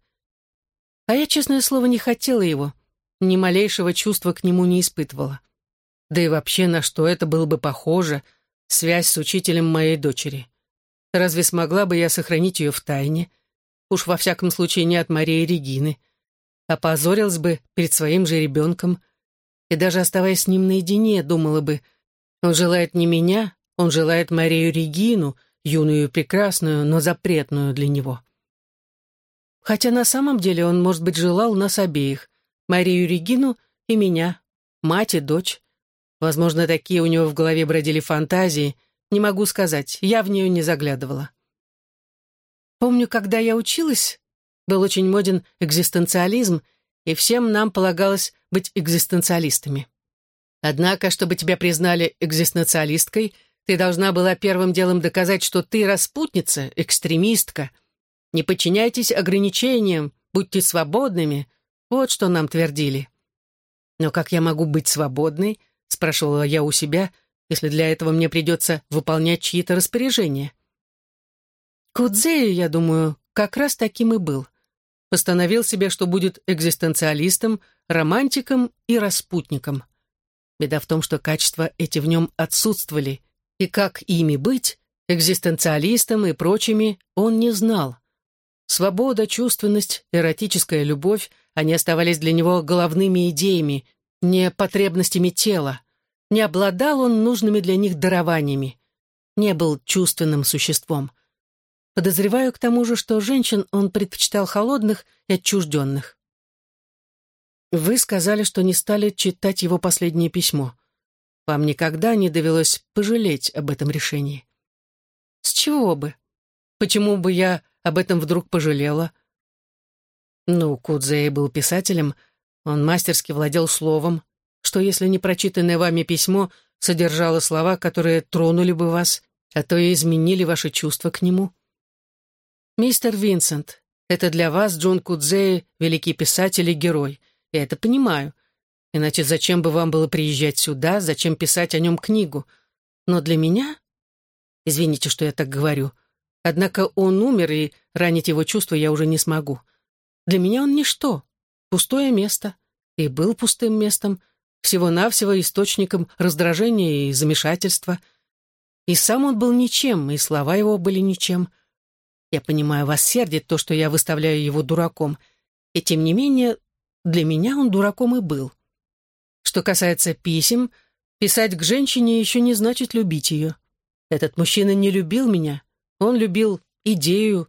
А я, честное слово, не хотела его. Ни малейшего чувства к нему не испытывала. Да и вообще, на что это было бы похоже, связь с учителем моей дочери. Разве смогла бы я сохранить ее в тайне? Уж во всяком случае не от Марии Регины. Опозорилась бы перед своим же ребенком. И даже оставаясь с ним наедине, думала бы, он желает не меня, он желает Марию Регину, юную и прекрасную, но запретную для него. Хотя на самом деле он, может быть, желал нас обеих, Марию Регину и меня, мать и дочь. Возможно, такие у него в голове бродили фантазии, не могу сказать, я в нее не заглядывала. Помню, когда я училась, был очень моден экзистенциализм, и всем нам полагалось быть экзистенциалистами. Однако, чтобы тебя признали экзистенциалисткой — ты должна была первым делом доказать, что ты распутница, экстремистка. Не подчиняйтесь ограничениям, будьте свободными. Вот что нам твердили. Но как я могу быть свободной, спрашивала я у себя, если для этого мне придется выполнять чьи-то распоряжения. Кудзею, я думаю, как раз таким и был. Постановил себе, что будет экзистенциалистом, романтиком и распутником. Беда в том, что качества эти в нем отсутствовали, и как ими быть, экзистенциалистом и прочими, он не знал. Свобода, чувственность, эротическая любовь, они оставались для него головными идеями, не потребностями тела. Не обладал он нужными для них дарованиями. Не был чувственным существом. Подозреваю к тому же, что женщин он предпочитал холодных и отчужденных. Вы сказали, что не стали читать его последнее письмо. Вам никогда не довелось пожалеть об этом решении. С чего бы? Почему бы я об этом вдруг пожалела? Ну, Кудзей был писателем, он мастерски владел словом, что если непрочитанное вами письмо содержало слова, которые тронули бы вас, а то и изменили ваши чувства к нему. Мистер Винсент, это для вас Джон Кудзей, великий писатель и герой. Я это понимаю — Иначе зачем бы вам было приезжать сюда, зачем писать о нем книгу? Но для меня... Извините, что я так говорю. Однако он умер, и ранить его чувства я уже не смогу. Для меня он ничто. Пустое место. И был пустым местом. Всего-навсего источником раздражения и замешательства. И сам он был ничем, и слова его были ничем. Я понимаю, вас сердит то, что я выставляю его дураком. И тем не менее, для меня он дураком и был. Что касается писем, писать к женщине еще не значит любить ее. Этот мужчина не любил меня. Он любил идею,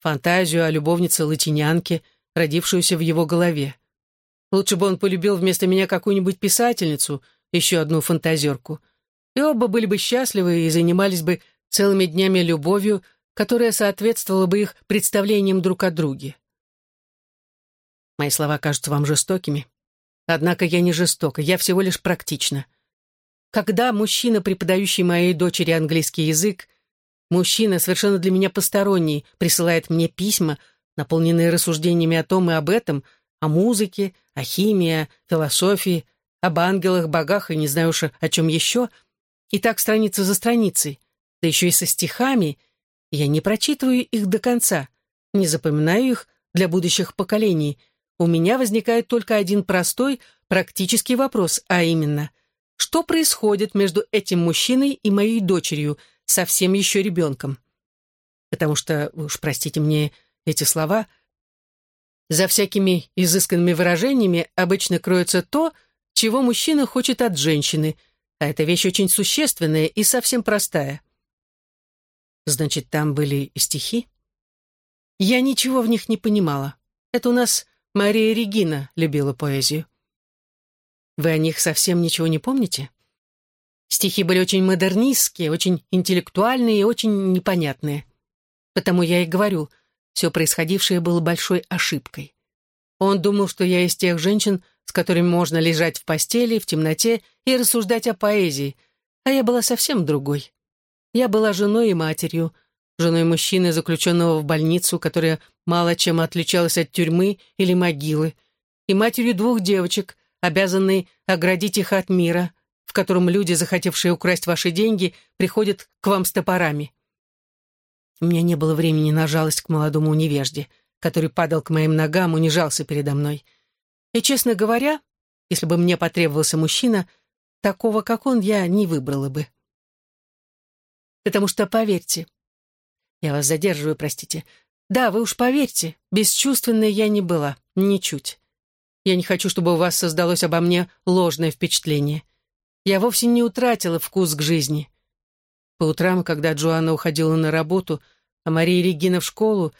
фантазию о любовнице-латинянке, родившуюся в его голове. Лучше бы он полюбил вместо меня какую-нибудь писательницу, еще одну фантазерку. И оба были бы счастливы и занимались бы целыми днями любовью, которая соответствовала бы их представлениям друг о друге. Мои слова кажутся вам жестокими. Однако я не жестока, я всего лишь практична. Когда мужчина, преподающий моей дочери английский язык, мужчина, совершенно для меня посторонний, присылает мне письма, наполненные рассуждениями о том и об этом, о музыке, о химии, о философии, об ангелах, богах и не знаю уж о чем еще, и так страница за страницей, да еще и со стихами, Я не прочитываю их до конца, не запоминаю их для будущих поколений. У меня возникает только один простой, практический вопрос, а именно, что происходит между этим мужчиной и моей дочерью, совсем еще ребенком? Потому что, уж простите мне эти слова, за всякими изысканными выражениями обычно кроется то, чего мужчина хочет от женщины, а эта вещь очень существенная и совсем простая. Значит, там были стихи? Я ничего в них не понимала. Это у нас Мария Регина любила поэзию. Вы о них совсем ничего не помните? Стихи были очень модернистские, очень интеллектуальные и очень непонятные. Потому я и говорю, все происходившее было большой ошибкой. Он думал, что я из тех женщин, с которыми можно лежать в постели, в темноте и рассуждать о поэзии, а я была совсем другой. Я была женой и матерью, женой мужчины, заключенного в больницу, которая мало чем отличалась от тюрьмы или могилы, и матерью двух девочек, обязанной оградить их от мира, в котором люди, захотевшие украсть ваши деньги, приходят к вам с топорами. У меня не было времени на жалость к молодому невежде, который падал к моим ногам, унижался передо мной. И, честно говоря, если бы мне потребовался мужчина, такого, как он, я не выбрала бы. Потому что, поверьте, я вас задерживаю, простите, да, вы уж поверьте, бесчувственной я не была, ничуть. Я не хочу, чтобы у вас создалось обо мне ложное впечатление. Я вовсе не утратила вкус к жизни. По утрам, когда Джоанна уходила на работу, а Мария Регина в школу,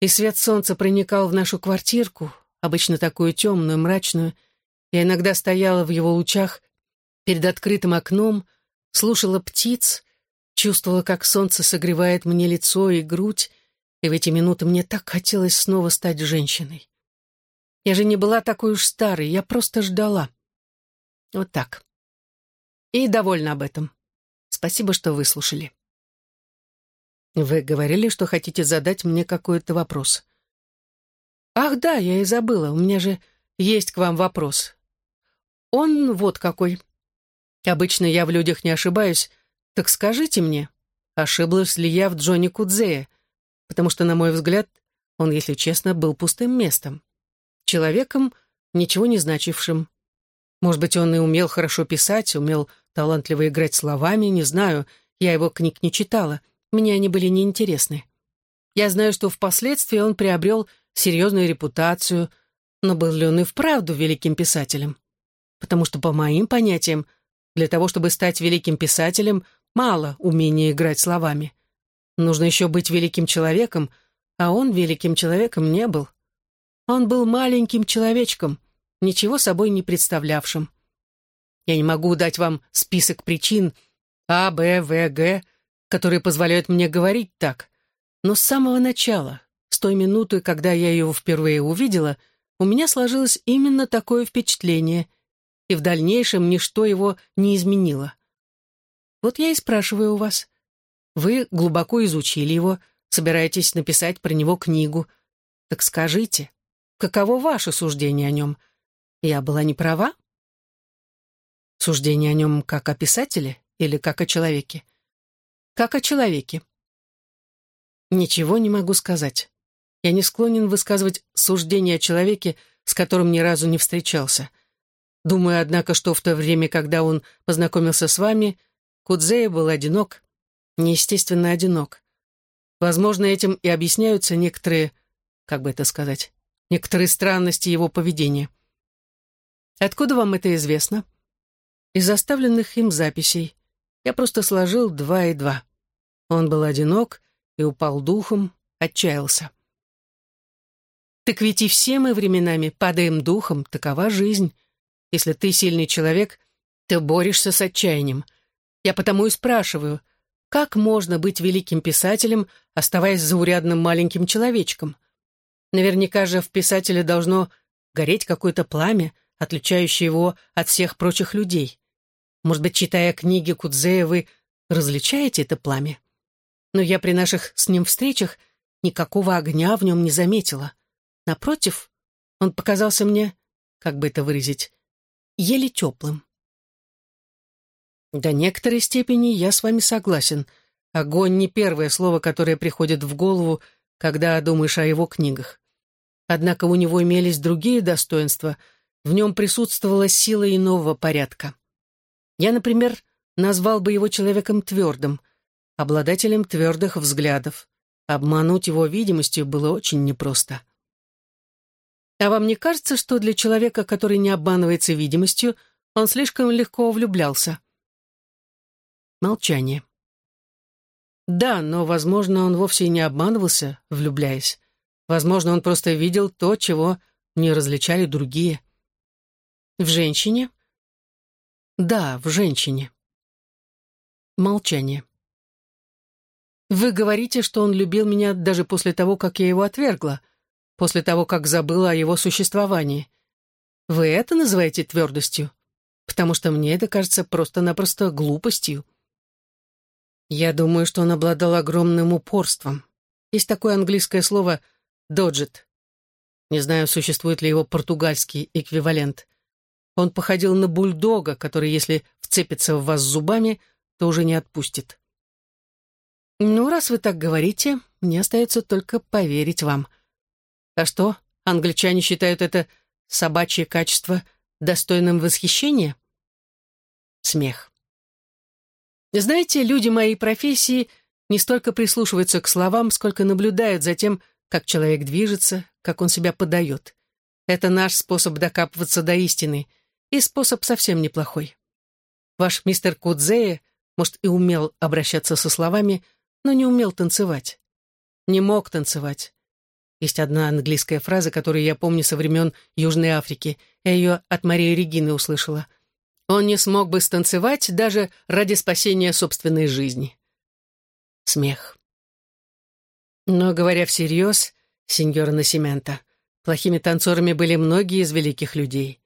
и свет солнца проникал в нашу квартирку, обычно такую темную, мрачную, я иногда стояла в его лучах перед открытым окном, слушала птиц, чувствовала, как солнце согревает мне лицо и грудь, и в эти минуты мне так хотелось снова стать женщиной. Я же не была такой уж старой, я просто ждала. Вот так. И довольна об этом. Спасибо, что выслушали. Вы говорили, что хотите задать мне какой-то вопрос. Ах да, я и забыла, у меня же есть к вам вопрос. Он вот какой. Обычно я в людях не ошибаюсь, так скажите мне, ошиблась ли я в Джонни Кудзее, потому что, на мой взгляд, он, если честно, был пустым местом человеком, ничего не значившим. Может быть, он и умел хорошо писать, умел талантливо играть словами, не знаю, я его книг не читала, мне они были неинтересны. Я знаю, что впоследствии он приобрел серьезную репутацию, но был ли он и вправду великим писателем? Потому что, по моим понятиям, для того, чтобы стать великим писателем, мало умения играть словами. Нужно еще быть великим человеком, а он великим человеком не был. Он был маленьким человечком, ничего собой не представлявшим. Я не могу дать вам список причин А, Б, В, Г, которые позволяют мне говорить так, но с самого начала, с той минуты, когда я его впервые увидела, у меня сложилось именно такое впечатление, и в дальнейшем ничто его не изменило. Вот я и спрашиваю у вас. Вы глубоко изучили его, собираетесь написать про него книгу. Так скажите, Каково ваше суждение о нем? Я была не права? Суждение о нем как о писателе или как о человеке? Как о человеке. Ничего не могу сказать. Я не склонен высказывать суждение о человеке, с которым ни разу не встречался. Думаю, однако, что в то время, когда он познакомился с вами, Кудзея был одинок, неестественно одинок. Возможно, этим и объясняются некоторые, как бы это сказать, некоторые странности его поведения. Откуда вам это известно? Из оставленных им записей. Я просто сложил два и два. Он был одинок и упал духом, отчаялся. Так ведь и все мы временами падаем духом, такова жизнь. Если ты сильный человек, ты борешься с отчаянием. Я потому и спрашиваю, как можно быть великим писателем, оставаясь заурядным маленьким человечком? Наверняка же в писателе должно гореть какое-то пламя, отличающее его от всех прочих людей. Может быть, читая книги Кудзея, вы различаете это пламя? Но я при наших с ним встречах никакого огня в нем не заметила. Напротив, он показался мне, как бы это выразить, еле теплым. До некоторой степени я с вами согласен, Огонь не первое слово, которое приходит в голову, когда думаешь о его книгах. Однако у него имелись другие достоинства, в нем присутствовала сила иного порядка. Я, например, назвал бы его человеком твердым, обладателем твердых взглядов. Обмануть его видимостью было очень непросто. А вам не кажется, что для человека, который не обманывается видимостью, он слишком легко влюблялся? Молчание. Да, но, возможно, он вовсе не обманывался, влюбляясь. Возможно, он просто видел то, чего не различали другие. В женщине? Да, в женщине. Молчание. Вы говорите, что он любил меня даже после того, как я его отвергла, после того, как забыла о его существовании. Вы это называете твердостью? Потому что мне это кажется просто-напросто глупостью. Я думаю, что он обладал огромным упорством. Есть такое английское слово «доджет». Не знаю, существует ли его португальский эквивалент. Он походил на бульдога, который, если вцепится в вас зубами, то уже не отпустит. Ну, раз вы так говорите, мне остается только поверить вам. А что, англичане считают это собачье качество достойным восхищения? Смех. Знаете, люди моей профессии не столько прислушиваются к словам, сколько наблюдают за тем, как человек движется, как он себя подает. Это наш способ докапываться до истины, и способ совсем неплохой. Ваш мистер Кудзея, может, и умел обращаться со словами, но не умел танцевать. Не мог танцевать. Есть одна английская фраза, которую я помню со времен Южной Африки. Я ее от Марии Регины услышала. Он не смог бы станцевать даже ради спасения собственной жизни. Смех. Но, говоря всерьез, сеньор Насимента, плохими танцорами были многие из великих людей.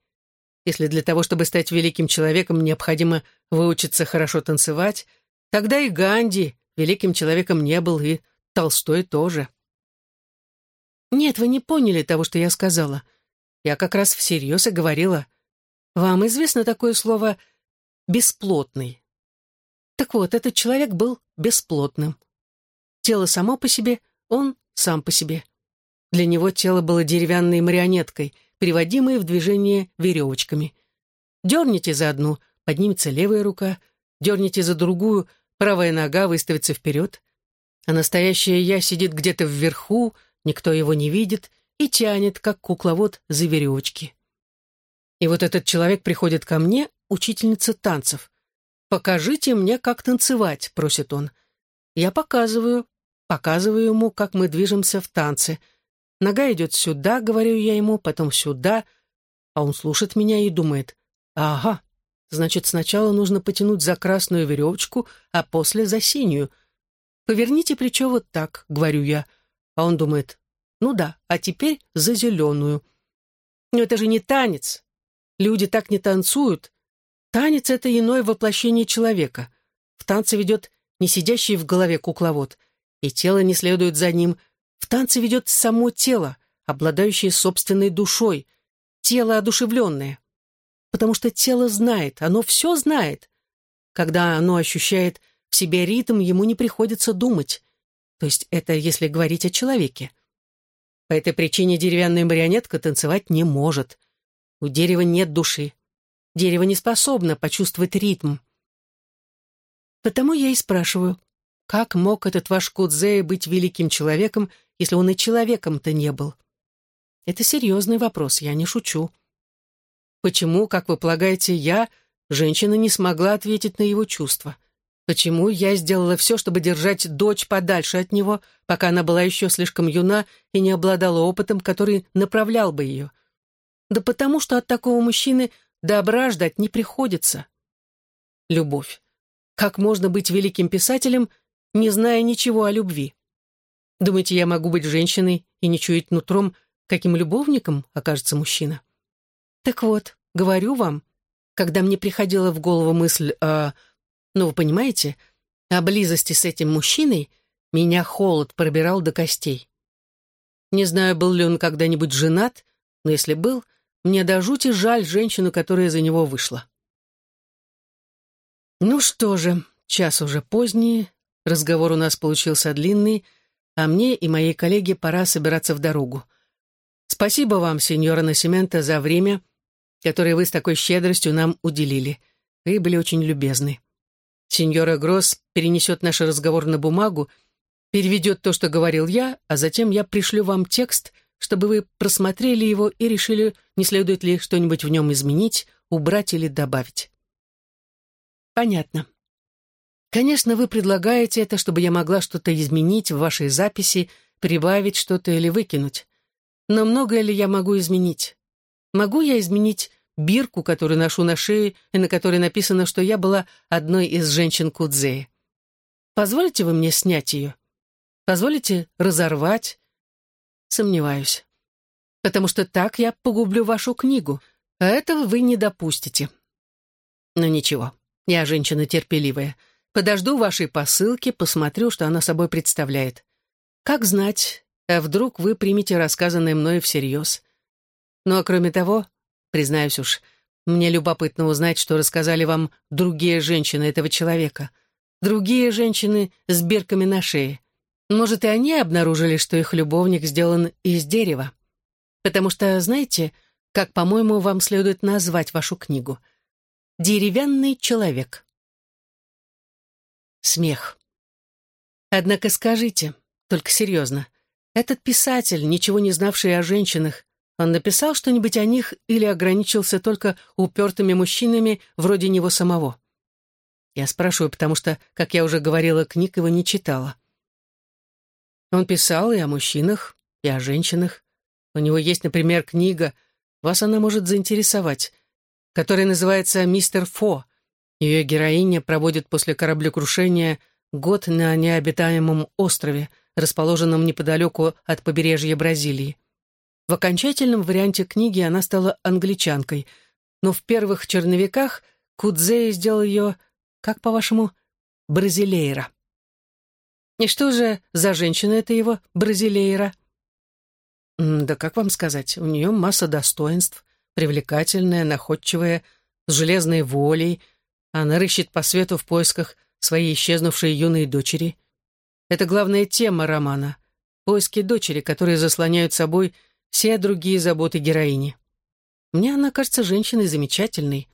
Если для того, чтобы стать великим человеком, необходимо выучиться хорошо танцевать, тогда и Ганди великим человеком не был, и Толстой тоже. Нет, вы не поняли того, что я сказала. Я как раз всерьез и говорила. Вам известно такое слово «бесплотный». Так вот, этот человек был бесплотным. Тело само по себе, он сам по себе. Для него тело было деревянной марионеткой — приводимые в движение веревочками. Дерните за одну, поднимется левая рука, дерните за другую, правая нога выставится вперед, а настоящее «я» сидит где-то вверху, никто его не видит, и тянет, как кукловод, за веревочки. И вот этот человек приходит ко мне, учительница танцев. «Покажите мне, как танцевать», — просит он. Я показываю, показываю ему, как мы движемся в танце — Нога идет сюда, говорю я ему, потом сюда, а он слушает меня и думает, ага, значит, сначала нужно потянуть за красную веревочку, а после за синюю. Поверните плечо вот так, говорю я, а он думает, ну да, а теперь за зеленую. Но это же не танец. Люди так не танцуют. Танец — это иное воплощение человека. В танце ведет не сидящий в голове кукловод, и тело не следует за ним — в танце ведет само тело, обладающее собственной душой, тело одушевленное. Потому что тело знает, оно все знает. Когда оно ощущает в себе ритм, ему не приходится думать. То есть это если говорить о человеке. По этой причине деревянная марионетка танцевать не может. У дерева нет души. Дерево не способно почувствовать ритм. Потому я и спрашиваю, как мог этот ваш Кудзея быть великим человеком, если он и человеком-то не был? Это серьезный вопрос, я не шучу. Почему, как вы полагаете, я, женщина, не смогла ответить на его чувства? Почему я сделала все, чтобы держать дочь подальше от него, пока она была еще слишком юна и не обладала опытом, который направлял бы ее? Да потому что от такого мужчины добра ждать не приходится. Любовь. Как можно быть великим писателем, не зная ничего о любви? Думаете, я могу быть женщиной и не чуять нутром, каким любовником окажется мужчина? Так вот, говорю вам, когда мне приходила в голову мысль о... Ну, вы понимаете, о близости с этим мужчиной, меня холод пробирал до костей. Не знаю, был ли он когда-нибудь женат, но если был, мне до жути жаль женщину, которая за него вышла. Ну что же, час уже поздний, разговор у нас получился длинный, а мне и моей коллеге пора собираться в дорогу. Спасибо вам, сеньора Насимента, за время, которое вы с такой щедростью нам уделили. Вы были очень любезны. Сеньора Гросс перенесет наш разговор на бумагу, переведет то, что говорил я, а затем я пришлю вам текст, чтобы вы просмотрели его и решили, не следует ли что-нибудь в нем изменить, убрать или добавить. Понятно. Конечно, вы предлагаете это, чтобы я могла что-то изменить в вашей записи, прибавить что-то или выкинуть. Но многое ли я могу изменить? Могу я изменить бирку, которую ношу на шее и на которой написано, что я была одной из женщин Кудзеи? Позволите вы мне снять ее? Позволите разорвать? Сомневаюсь. Потому что так я погублю вашу книгу, а этого вы не допустите. Но ничего, я женщина терпеливая. Подожду вашей посылки, посмотрю, что она собой представляет. Как знать, а вдруг вы примете рассказанное мною всерьез. Ну а кроме того, признаюсь уж, мне любопытно узнать, что рассказали вам другие женщины этого человека. Другие женщины с бирками на шее. Может, и они обнаружили, что их любовник сделан из дерева. Потому что, знаете, как, по-моему, вам следует назвать вашу книгу? «Деревянный человек». Смех. Однако скажите, только серьезно, этот писатель, ничего не знавший о женщинах, он написал что-нибудь о них или ограничился только упертыми мужчинами вроде него самого? Я спрашиваю, потому что, как я уже говорила, книг его не читала. Он писал и о мужчинах, и о женщинах. У него есть, например, книга, вас она может заинтересовать, которая называется «Мистер Фо», ее героиня проводит после кораблекрушения год на необитаемом острове, расположенном неподалеку от побережья Бразилии. В окончательном варианте книги она стала англичанкой, но в первых черновиках Кудзея сделал ее, как по-вашему, бразилейра. И что же за женщина это его, бразилейра? Да как вам сказать, у нее масса достоинств, привлекательная, находчивая, с железной волей, она рыщет по свету в поисках своей исчезнувшей юной дочери. Это главная тема романа — поиски дочери, которые заслоняют собой все другие заботы героини. Мне она кажется женщиной замечательной.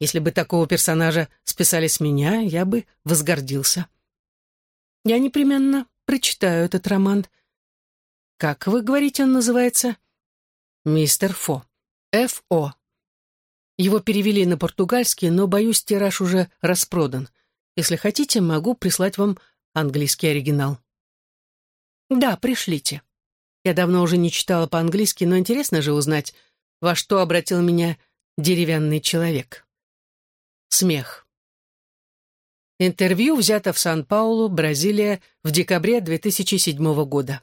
Если бы такого персонажа списали с меня, я бы возгордился. Я непременно прочитаю этот роман. Как вы говорите, он называется? «Мистер Фо». Ф.О. Его перевели на португальский, но, боюсь, тираж уже распродан. Если хотите, могу прислать вам английский оригинал. Да, пришлите. Я давно уже не читала по-английски, но интересно же узнать, во что обратил меня деревянный человек. Смех. Интервью взято в Сан-Паулу, Бразилия, в декабре 2007 года.